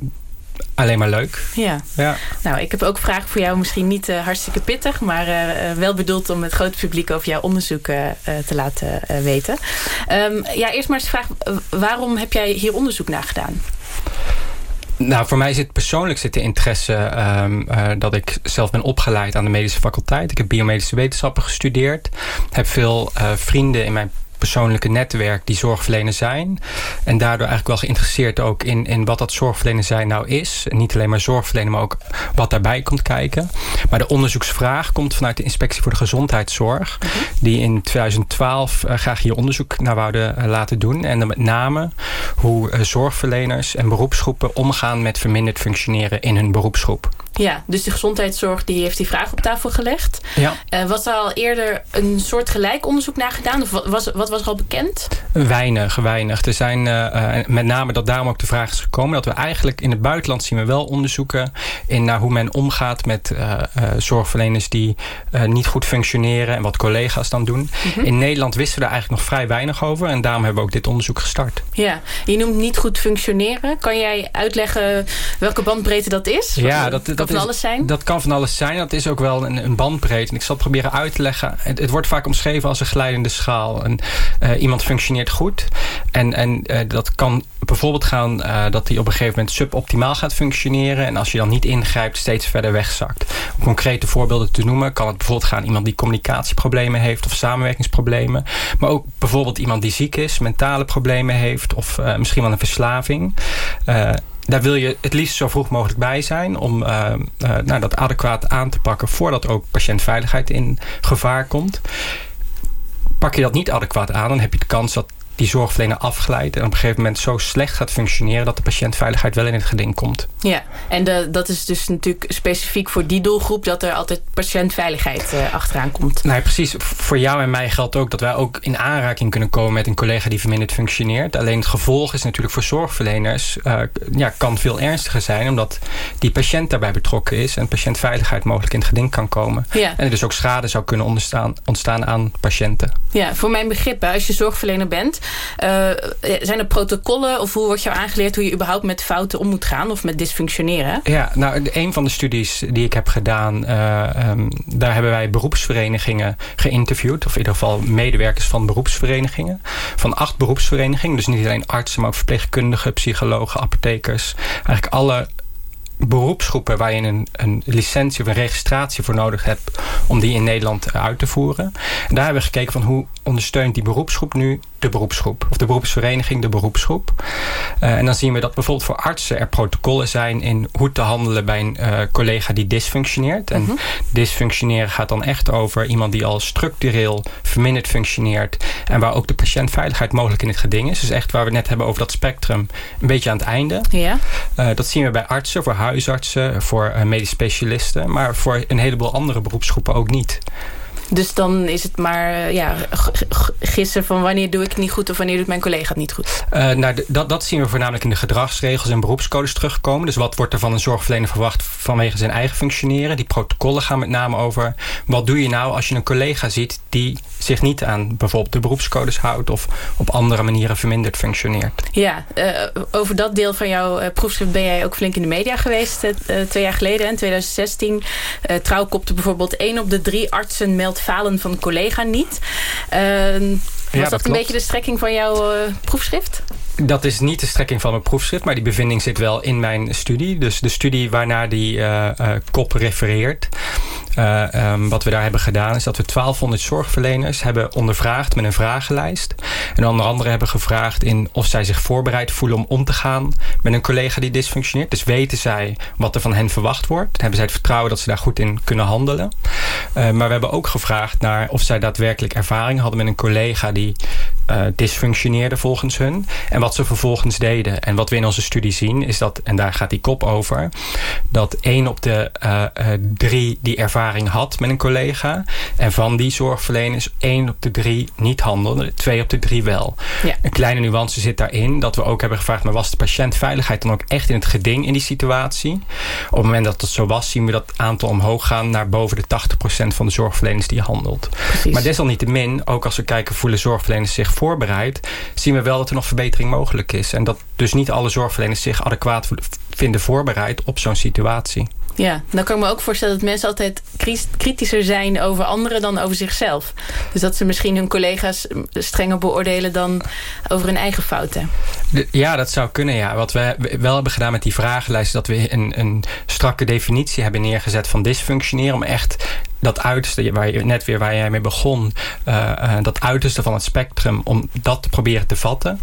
alleen maar leuk. Ja. Ja. Nou, ik heb ook vragen voor jou. Misschien niet eh, hartstikke pittig, maar eh, eh, wel bedoeld om het grote publiek over jouw onderzoek te laten weten. Ehm, ja, eerst maar eens de vraag: waarom heb jij hier onderzoek naar gedaan? Nou, voor mij zit persoonlijk zit de interesse ehm, eh, dat ik zelf ben opgeleid aan de medische faculteit. Ik heb biomedische wetenschappen gestudeerd. Heb veel vrienden in mijn persoonlijke netwerk die zorgverlener zijn. En daardoor eigenlijk wel geïnteresseerd ook in, in wat dat zorgverlener zijn nou is. En niet alleen maar zorgverlener, maar ook wat daarbij komt kijken. Maar de onderzoeksvraag komt vanuit de Inspectie voor de Gezondheidszorg. Die in 2012 eh, graag hier onderzoek naar wouden eh, laten doen. En dan met name hoe eh, zorgverleners en beroepsgroepen omgaan met verminderd functioneren in hun beroepsgroep. Ja, dus de gezondheidszorg die heeft die vraag op tafel gelegd. Ja. Eh, was er al eerder een soort gelijk onderzoek naar gedaan? Of wa- was, wat was er al bekend? Weinig, weinig. Er zijn eh, eh, met name dat daarom ook de vraag is gekomen... dat we eigenlijk in het buitenland zien we wel onderzoeken... in naar hoe men omgaat met zorgverleners die niet goed functioneren... en wat collega's dan doen. Mhm. In Nederland wisten we daar eigenlijk nog vrij weinig over... en daarom hebben we ook dit onderzoek gestart. Ja, je noemt niet goed functioneren. Kan jij uitleggen welke bandbreedte dat is? Ja, dat, kan dat van alles zijn. Dat kan van alles zijn. Dat is ook wel een, een bandbreedte. En ik zal het proberen uit te leggen. Het, het wordt vaak omschreven als een glijdende schaal. En, eh, iemand functioneert goed. En, en eh, dat kan bijvoorbeeld gaan eh, dat hij op een gegeven moment suboptimaal gaat functioneren. En als je dan niet ingrijpt, steeds verder wegzakt. Om concrete voorbeelden te noemen, kan het bijvoorbeeld gaan iemand die communicatieproblemen heeft of samenwerkingsproblemen. Maar ook bijvoorbeeld iemand die ziek is, mentale problemen heeft of misschien wel een verslaving. Daar wil je het liefst zo vroeg mogelijk bij zijn om eh, eh, nou, dat adequaat aan te pakken voordat ook patiëntveiligheid in gevaar komt. Pak je dat niet adequaat aan, dan heb je de kans dat die zorgverlener afglijdt en op een gegeven moment zo slecht gaat functioneren dat de patiëntveiligheid wel in het geding komt. Ja, en de, dat is dus natuurlijk specifiek voor die doelgroep... dat er altijd patiëntveiligheid eh, achteraan komt. Nou, ja, precies. Voor jou en mij geldt ook dat wij ook in aanraking kunnen komen met een collega die verminderd functioneert. Alleen het gevolg is natuurlijk voor zorgverleners eh, ja, kan veel ernstiger zijn, omdat die patiënt daarbij betrokken is en patiëntveiligheid mogelijk in het geding kan komen. Ja. En er dus ook schade zou kunnen ontstaan, ontstaan aan patiënten. Ja, voor mijn begrip, als je zorgverlener bent... eh, zijn er protocollen of hoe wordt jou aangeleerd... hoe je überhaupt met fouten om moet gaan of met dysfunctioneren? Ja, nou, een van de studies die ik heb gedaan, eh, ehm, daar hebben wij beroepsverenigingen geïnterviewd. Of in ieder geval medewerkers van beroepsverenigingen. Van acht beroepsverenigingen. Dus niet alleen artsen, maar ook verpleegkundigen, psychologen, apothekers. Eigenlijk alle beroepsgroepen waar je een, een licentie of een registratie voor nodig hebt om die in Nederland uit te voeren. En daar hebben we gekeken van hoe ondersteunt die beroepsgroep nu de beroepsgroep. Of de beroepsvereniging, de beroepsgroep. Uh, en dan zien we dat bijvoorbeeld voor artsen er protocollen zijn in hoe te handelen bij een uh, collega die dysfunctioneert. En mm -hmm. dysfunctioneren gaat dan echt over iemand die al structureel verminderd functioneert. En waar ook de patiëntveiligheid mogelijk in het geding is. Dus echt waar we het net hebben over dat spectrum, een beetje aan het einde. Ja. Uh, dat zien we bij artsen, voor huisartsen, voor medisch specialisten. Maar voor een heleboel andere beroepsgroepen ook niet. Dus dan is het maar ja, gissen van wanneer doe ik het niet goed... of wanneer doet mijn collega het niet goed. Uh, nou, dat, dat zien we voornamelijk in de gedragsregels en beroepscodes terugkomen. Dus wat wordt er van een zorgverlener verwacht vanwege zijn eigen functioneren? Die protocollen gaan met name over... wat doe je nou als je een collega ziet... die zich niet aan bijvoorbeeld de beroepscodes houdt... of op andere manieren verminderd functioneert. Ja, uh, over dat deel van jouw uh, proefschrift ben jij ook flink in de media geweest... twee jaar geleden, in 2016. Trouw kopte bijvoorbeeld één op de drie artsen meldt falen van collega niet. Was dat, dat, een beetje de strekking van jouw uh, proefschrift? Dat is niet de strekking van mijn proefschrift, maar die bevinding zit wel in mijn studie. Dus de studie waarnaar die uh, kop refereert. Um, wat we daar hebben gedaan is dat we 1200 zorgverleners hebben ondervraagd met een vragenlijst. En onder andere hebben gevraagd in of zij zich voorbereid voelen om om te gaan met een collega die dysfunctioneert. Dus weten zij wat er van hen verwacht wordt. Dan hebben zij het vertrouwen dat ze daar goed in kunnen handelen. Maar we hebben ook gevraagd naar of zij daadwerkelijk ervaring hadden met een collega die be uh, dysfunctioneerde volgens hun. En wat ze vervolgens deden. En wat we in onze studie zien is dat, en daar gaat die kop over, dat één op de uh, drie die ervaring had met een collega. En van die zorgverleners één op de drie niet handelde. Twee op de drie wel. Ja. Een kleine nuance zit daarin. Dat we ook hebben gevraagd, maar was de patiëntveiligheid dan ook echt in het geding in die situatie? Op het moment dat dat zo was, zien we dat aantal omhoog gaan naar boven de 80% van de zorgverleners die handelt. Precies. Maar desalniettemin, ook als we kijken voelen zorgverleners zich voorbereid, zien we wel dat er nog verbetering mogelijk is. En dat dus niet alle zorgverleners zich adequaat vinden voorbereid op zo'n situatie. Ja, dan kan ik me ook voorstellen dat mensen altijd kritischer zijn over anderen dan over zichzelf. Dus dat ze misschien hun collega's strenger beoordelen dan over hun eigen fouten. Ja, dat zou kunnen, ja. Wat we wel hebben gedaan met die vragenlijst... is dat we een, een strakke definitie hebben neergezet van dysfunctioneren... om echt dat uiterste, waar je, net weer waar jij mee begon... Uh, uh, dat uiterste van het spectrum, om dat te proberen te vatten...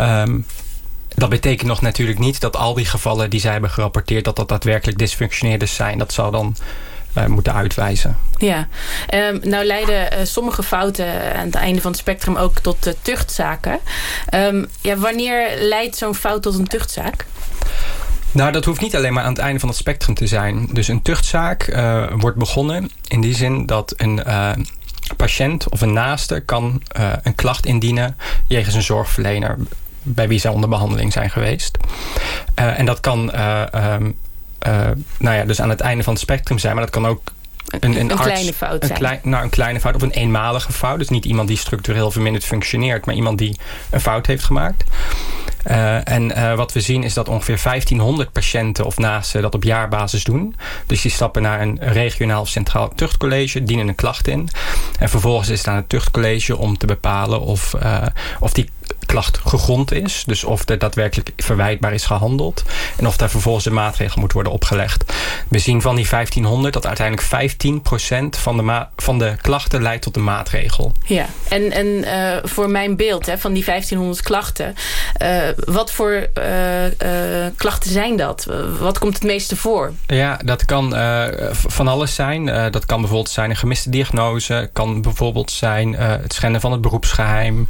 Um, dat betekent nog natuurlijk niet dat al die gevallen die zij hebben gerapporteerd... dat dat daadwerkelijk dysfunctioneerders zijn. Dat zal dan uh, moeten uitwijzen. Ja, um, nou leiden sommige fouten aan het einde van het spectrum ook tot tuchtzaken. Um, ja, wanneer leidt zo'n fout tot een tuchtzaak? Nou, dat hoeft niet alleen maar aan het einde van het spectrum te zijn. Dus een tuchtzaak uh, wordt begonnen in die zin dat een uh, patiënt of een naaste kan uh, een klacht indienen jegens een zorgverlener bij wie zij onder behandeling zijn geweest. En dat kan uh, nou ja, dus aan het einde van het spectrum zijn, maar dat kan ook een, een, een arts, kleine fout een zijn. Klein, nou, een kleine fout of een eenmalige fout. Dus niet iemand die structureel verminderd functioneert, maar iemand die een fout heeft gemaakt. Uh, en uh, wat we zien is dat ongeveer 1500 patiënten of naasten dat op jaarbasis doen. Dus die stappen naar een regionaal of centraal tuchtcollege, dienen een klacht in. En vervolgens is het aan het tuchtcollege om te bepalen of, uh, of die klacht gegrond is. Dus of er daadwerkelijk verwijtbaar is gehandeld. En of daar vervolgens een maatregel moet worden opgelegd. We zien van die 1500 dat uiteindelijk 15% van de, van de klachten leidt tot een maatregel. Ja, en, en uh, voor mijn beeld hè, van die 1500 klachten. Uh, wat voor uh, klachten zijn dat? Wat komt het meeste voor? Ja, dat kan van alles zijn. dat kan bijvoorbeeld zijn een gemiste diagnose. kan bijvoorbeeld zijn het schenden van het beroepsgeheim.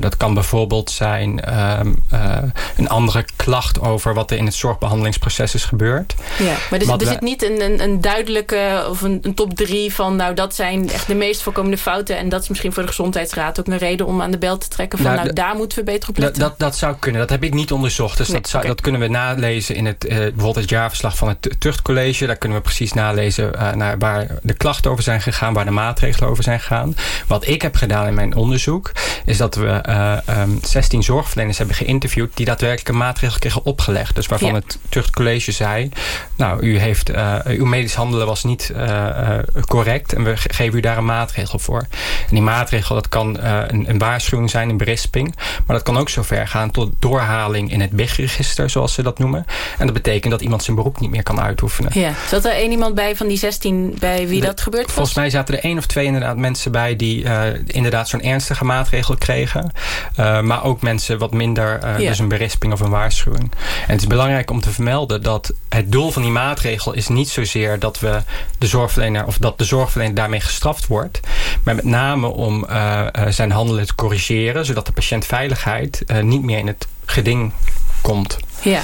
dat kan bijvoorbeeld zijn uh, uh, een andere klacht over wat er in het zorgbehandelingsproces is gebeurd. Ja, maar dus, er zit niet een, een, een duidelijke of een, een, top drie van nou dat zijn echt de meest voorkomende fouten en dat is misschien voor de gezondheidsraad ook een reden om aan de bel te trekken van nou, nou daar moeten we beter op letten. Dat, dat, dat zou kunnen, dat heb ik niet onderzocht. Dus nee, dat, zou, okay. dat kunnen we nalezen in het, uh, bijvoorbeeld het jaarverslag van het tuchtcollege. Daar kunnen we precies nalezen uh, naar waar de klachten over zijn gegaan, waar de maatregelen over zijn gegaan. Wat ik heb gedaan in mijn onderzoek is dat we uh, ehm, 16 zorgverleners hebben geïnterviewd... die daadwerkelijk een maatregel kregen opgelegd. Dus waarvan Ja. het tuchtcollege zei... nou, u heeft, eh, uw medisch handelen was niet eh, eh, correct... en we ge- geven u daar een maatregel voor. En die maatregel, dat kan een, een waarschuwing zijn, een berisping... maar dat kan ook zover gaan tot doorhaling in het BIG-register... zoals ze dat noemen. En dat betekent dat iemand zijn beroep niet meer kan uitoefenen. Ja. Zat er één iemand bij van die 16 bij wie De- dat gebeurd was? Volgens mij zaten er één of twee inderdaad mensen bij... die inderdaad zo'n ernstige maatregel kregen. Eh, maar ook mensen wat minder, Ja. dus een berisping of een waarschuwing. En het is belangrijk om te vermelden dat het doel van die maatregel... is niet zozeer dat we de zorgverlener... of dat de zorgverlener daarmee gestraft wordt... maar met name om eh, zijn handelen te corrigeren... zodat de patiëntveiligheid niet meer in het geding komt. Ja,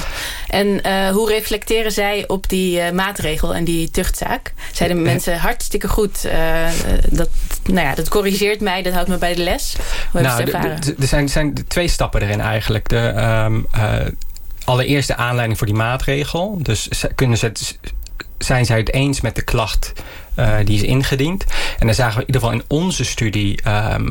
en eh, hoe reflecteren zij op die eh, maatregel en die tuchtzaak? Zeiden mensen hartstikke goed. eh, dat, nou ja, dat corrigeert mij, dat houdt me bij de les. Hoe Nou, ervaren? er zijn, zijn twee stappen erin eigenlijk. De, ehm, eh, allereerst de aanleiding voor die maatregel. Dus kunnen ze het, zijn zij het eens met de klacht die is ingediend? En dan zagen we in ieder geval in onze studie... ehm,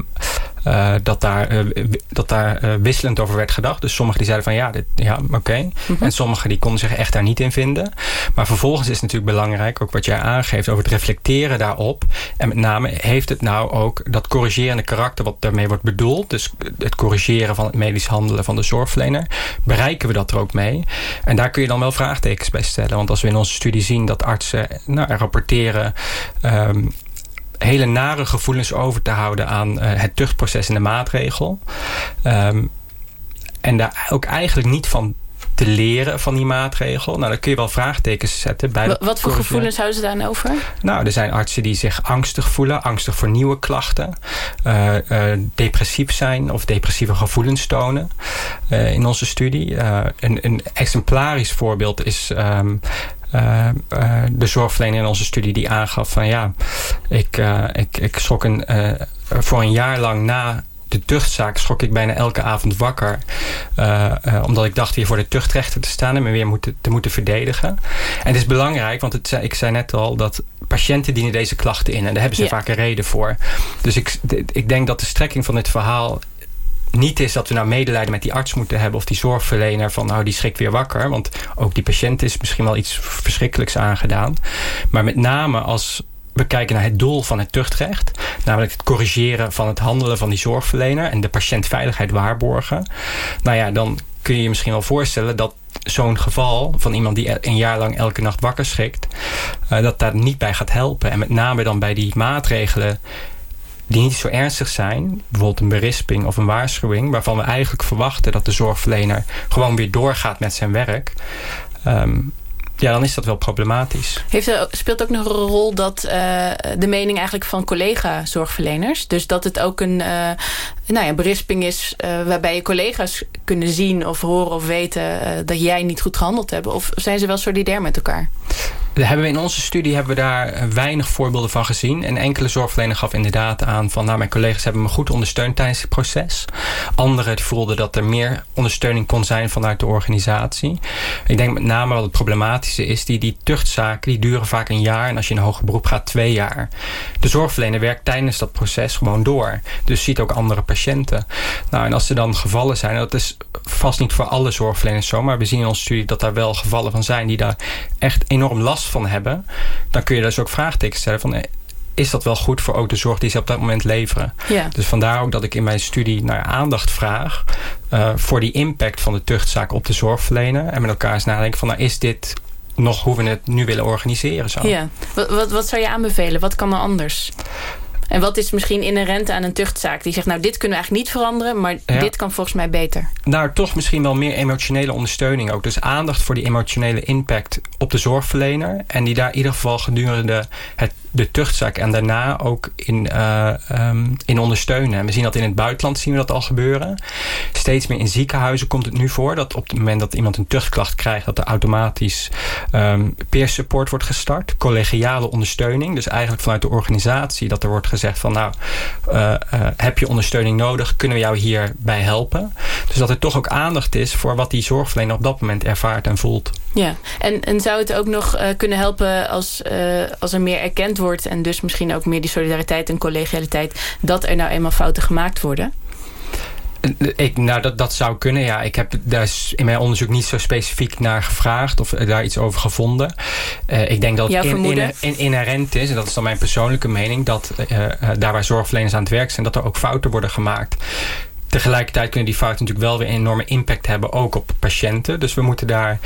eh, dat daar, eh, dat daar eh, wisselend over werd gedacht. Dus sommigen die zeiden van ja, dit, ja oké. En sommigen die konden zich echt daar niet in vinden. Maar vervolgens is het natuurlijk belangrijk, ook wat jij aangeeft... over het reflecteren daarop. En met name heeft het nou ook dat corrigerende karakter... wat daarmee wordt bedoeld. Dus het corrigeren van het medisch handelen van de zorgverlener. Bereiken we dat er ook mee? En daar kun je dan wel vraagtekens bij stellen. Want als we in onze studie zien dat artsen nou, rapporteren... ehm, hele nare gevoelens over te houden aan eh, het tuchtproces en de maatregel. Ehm, en daar ook eigenlijk niet van te leren van die maatregel. Nou, dan kun je wel vraagtekens zetten. Bij Wat voor corrigeren. gevoelens houden ze daar nou over? Nou, er zijn artsen die zich angstig voelen. Angstig voor nieuwe klachten. eh, eh, depressief zijn of depressieve gevoelens tonen. in onze studie. Een, een exemplarisch voorbeeld is... ehm, eh, eh, de zorgverlener in onze studie die aangaf van ja, ik, eh, ik, ik schrok een, voor een jaar lang na de tuchtzaak schrok ik bijna elke avond wakker. eh, omdat ik dacht weer voor de tuchtrechter te staan en me weer moeten, te moeten verdedigen. En het is belangrijk, want het, ik zei net al dat patiënten dienen deze klachten in. En daar hebben ze Ja. vaak een reden voor. Dus ik, ik denk dat de strekking van dit verhaal niet is dat we nou medelijden met die arts moeten hebben... of die zorgverlener van nou die schrikt weer wakker. Want ook die patiënt is misschien wel iets verschrikkelijks aangedaan. Maar met name als we kijken naar het doel van het tuchtrecht... namelijk het corrigeren van het handelen van die zorgverlener... en de patiëntveiligheid waarborgen... nou ja, dan kun je je misschien wel voorstellen dat zo'n geval van iemand die een jaar lang elke nacht wakker schrikt... eh, dat daar niet bij gaat helpen. En met name dan bij die maatregelen die niet zo ernstig zijn, bijvoorbeeld een berisping of een waarschuwing, waarvan we eigenlijk verwachten dat de zorgverlener gewoon weer doorgaat met zijn werk, ehm, ja, dan is dat wel problematisch. Heeft er, speelt ook nog een rol dat eh, de mening eigenlijk van collega-zorgverleners... dus dat het ook een eh, nou ja, berisping is eh, waarbij je collega's kunnen zien of horen of weten... dat jij niet goed gehandeld hebt? Of zijn ze wel solidair met elkaar? Daar hebben we in onze studie hebben we daar weinig voorbeelden van gezien. En enkele zorgverlener gaf inderdaad aan van... nou, mijn collega's hebben me goed ondersteund tijdens het proces. Anderen voelden dat er meer ondersteuning kon zijn vanuit de organisatie. Ik denk met name wat het problematische is... die, die tuchtzaken die duren vaak een jaar... en als je in een hoger beroep gaat twee jaar. De zorgverlener werkt tijdens dat proces gewoon door. Dus ziet ook andere patiënten. Nou, en als er dan gevallen zijn... en dat is vast niet voor alle zorgverleners zo... maar we zien in onze studie dat daar wel gevallen van zijn... die daar echt enorm last van hebben... dan kun je dus ook vraagtekens stellen van... eh, is dat wel goed voor ook de zorg die ze op dat moment leveren? Ja. Dus vandaar ook dat ik in mijn studie naar aandacht vraag... eh, voor die impact van de tuchtzaak op de zorgverlener... en met elkaar eens nadenken van... nou, is dit nog hoe we het nu willen organiseren? Zo? Ja. Wat, wat, wat zou je aanbevelen? Wat kan er anders? En wat is misschien inherent aan een tuchtzaak? Die zegt, nou, dit kunnen we eigenlijk niet veranderen... maar Ja. dit kan volgens mij beter. Nou, toch misschien wel meer emotionele ondersteuning ook. Dus aandacht voor die emotionele impact op de zorgverlener. En die daar in ieder geval gedurende het, de tuchtzaak en daarna ook in, eh, ehm, in ondersteunen. En we zien dat in het buitenland zien we dat al gebeuren. Steeds meer in ziekenhuizen komt het nu voor dat op het moment dat iemand een tuchtklacht krijgt, dat er automatisch ehm peer support wordt gestart. Collegiale ondersteuning. Dus eigenlijk vanuit de organisatie dat er wordt gezegd van nou, eh, eh, heb je ondersteuning nodig? Kunnen we jou hierbij helpen? Dus dat er toch ook aandacht is voor wat die zorgverlener op dat moment ervaart en voelt. Ja, en, en zou het ook nog eh, kunnen helpen als, eh, als er meer erkend wordt... en dus misschien ook meer die solidariteit en collegialiteit... dat er nou eenmaal fouten gemaakt worden? Ik, nou, dat, dat zou kunnen, ja. Ik heb daar in mijn onderzoek niet zo specifiek naar gevraagd... of daar iets over gevonden. Uh, ik denk dat het in, in, in, inherent is, en dat is dan mijn persoonlijke mening... dat uh, daar waar zorgverleners aan het werk zijn... dat er ook fouten worden gemaakt. Tegelijkertijd kunnen die fouten natuurlijk wel weer een enorme impact hebben... ook op patiënten. Dus we moeten daar,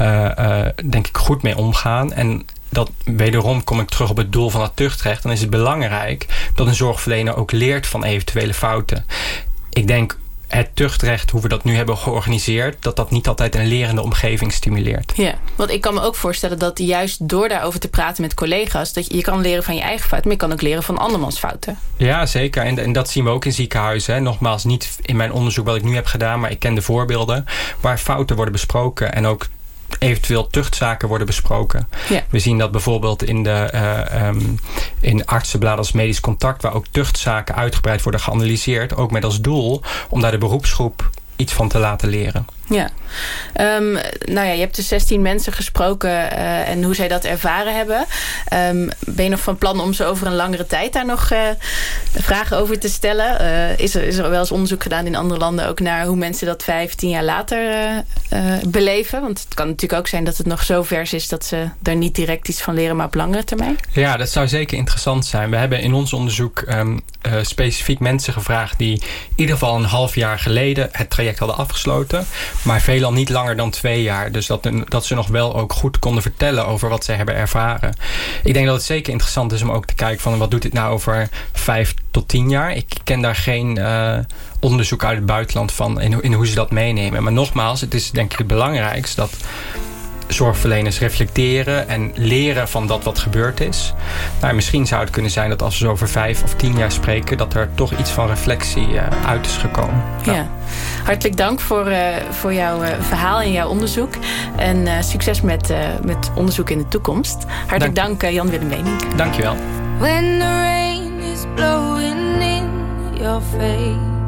uh, denk ik, goed mee omgaan. En dat wederom kom ik terug op het doel van het tuchtrecht. Dan is het belangrijk dat een zorgverlener ook leert van eventuele fouten. Ik denk het tuchtrecht, hoe we dat nu hebben georganiseerd... dat dat niet altijd een lerende omgeving stimuleert. Ja, want ik kan me ook voorstellen dat juist door daarover te praten met collega's... dat je, je kan leren van je eigen fouten, maar je kan ook leren van andermans fouten. Ja, zeker. En, en dat zien we ook in ziekenhuizen. Hè. Nogmaals, niet in mijn onderzoek wat ik nu heb gedaan... maar ik ken de voorbeelden waar fouten worden besproken... en ook eventueel tuchtzaken worden besproken. Ja. We zien dat bijvoorbeeld in, de, uh, um, in artsenblad als medisch contact... waar ook tuchtzaken uitgebreid worden geanalyseerd... ook met als doel om daar de beroepsgroep iets van te laten leren. Ja. Um, nou ja, je hebt dus 16 mensen gesproken uh, en hoe zij dat ervaren hebben. Um, ben je nog van plan om ze over een langere tijd daar nog uh, vragen over te stellen? Uh, is, er, wel eens onderzoek gedaan in andere landen ook naar hoe mensen dat 15 jaar later beleven? Want het kan natuurlijk ook zijn dat het nog zo vers is dat ze daar niet direct iets van leren, maar op langere termijn. Ja, dat zou zeker interessant zijn. We hebben in ons onderzoek um, specifiek mensen gevraagd die in ieder geval een half jaar geleden het traject hadden afgesloten maar veelal niet langer dan twee jaar. Dus dat, dat ze nog wel ook goed konden vertellen over wat ze hebben ervaren. Ik denk dat het zeker interessant is om ook te kijken van wat doet dit nou over vijf tot tien jaar. Ik ken daar geen uh, onderzoek uit het buitenland van in, in hoe ze dat meenemen. Maar nogmaals, het is denk ik het belangrijkste dat zorgverleners reflecteren en leren van dat wat gebeurd is. Nou, misschien zou het kunnen zijn dat als we over vijf of tien jaar spreken... dat er toch iets van reflectie uh, uit is gekomen. Ja. Hartelijk dank voor, uh, voor jouw uh, verhaal en jouw onderzoek. En succes met, met onderzoek in de toekomst. Hartelijk dank, dank Jan-Willem Wenink. Dankjewel. When the rain is blowing in your face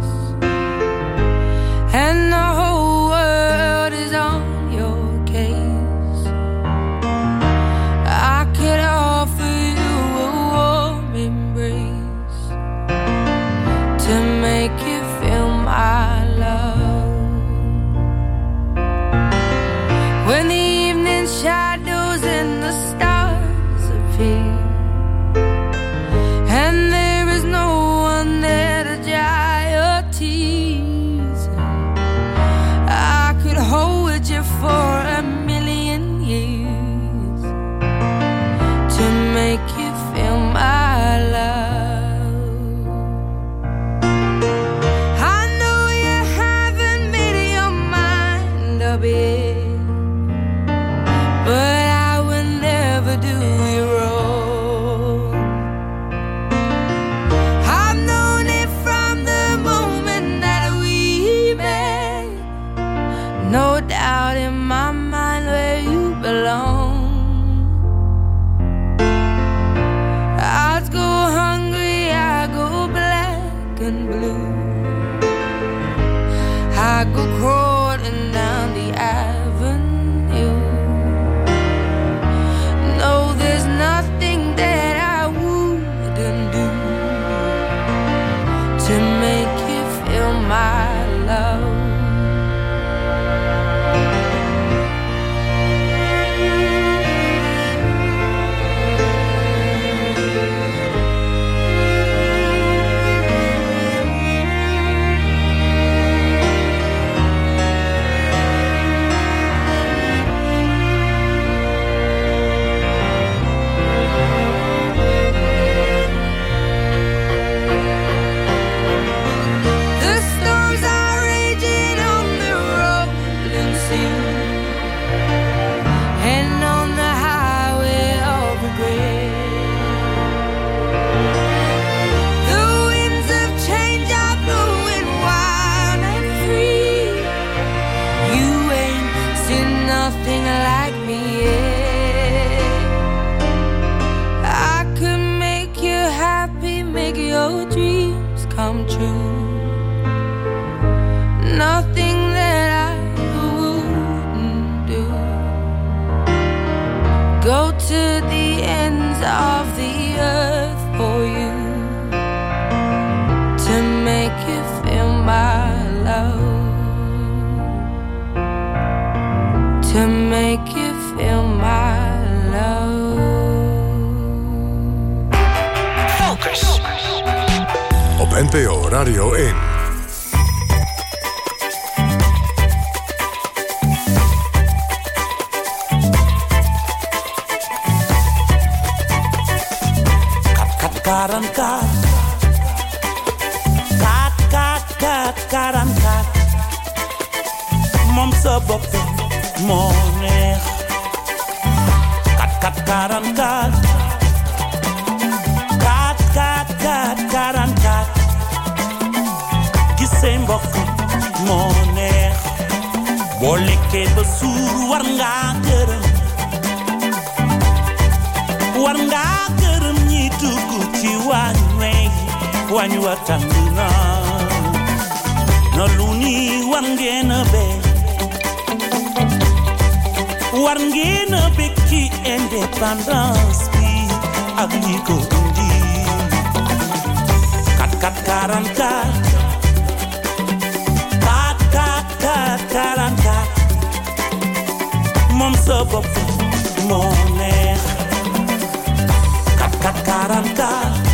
war ngeen a bég war ngeen a bég ci indépendance bi ak Kat ko indi kat kat karanka, mom sobo mo ne, kat kat 44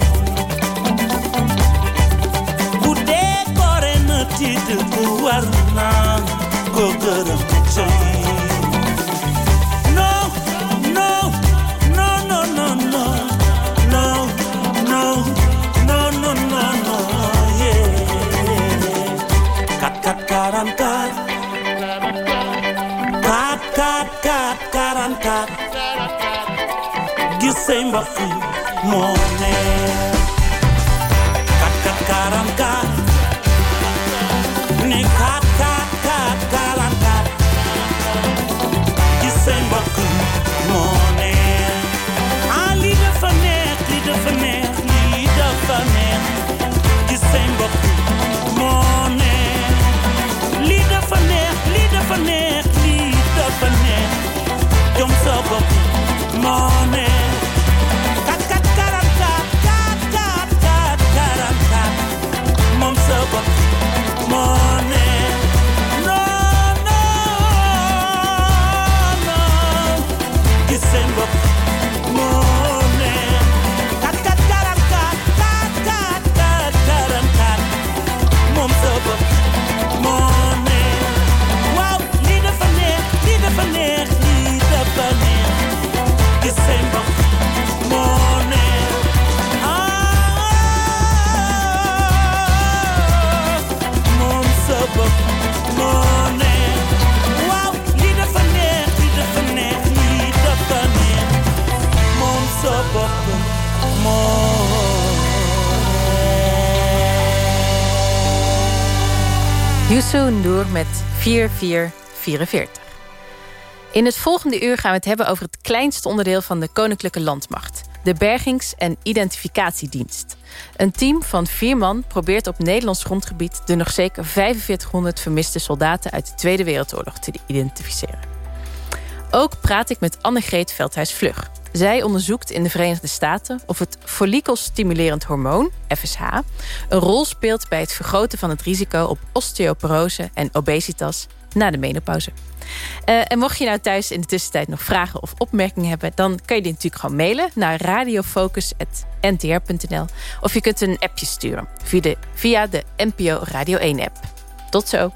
Simba fu mone Kat kat karam kat Ne kat kat kat karam kat Simba fu mone lida lieder lida nek, lieder fane nek, lieder Simba fu mone mone 4444. In het volgende uur gaan we het hebben over het kleinste onderdeel van de Koninklijke Landmacht. De Bergings- en Identificatiedienst. Een team van vier man probeert op Nederlands grondgebied... de nog zeker 4500 vermiste soldaten uit de Tweede Wereldoorlog te identificeren. Ook praat ik met Annegreet Veldhuis-Vlug. Zij onderzoekt in de Verenigde Staten of het follikelstimulerend hormoon, FSH, een rol speelt bij het vergroten van het risico op osteoporose en obesitas na de menopauze. Eh, en mocht je nou thuis in de tussentijd nog vragen of opmerkingen hebben, dan kan je die natuurlijk gewoon mailen naar radiofocus.ntr.nl of je kunt een appje sturen via de, via de NPO Radio 1 app. Tot zo.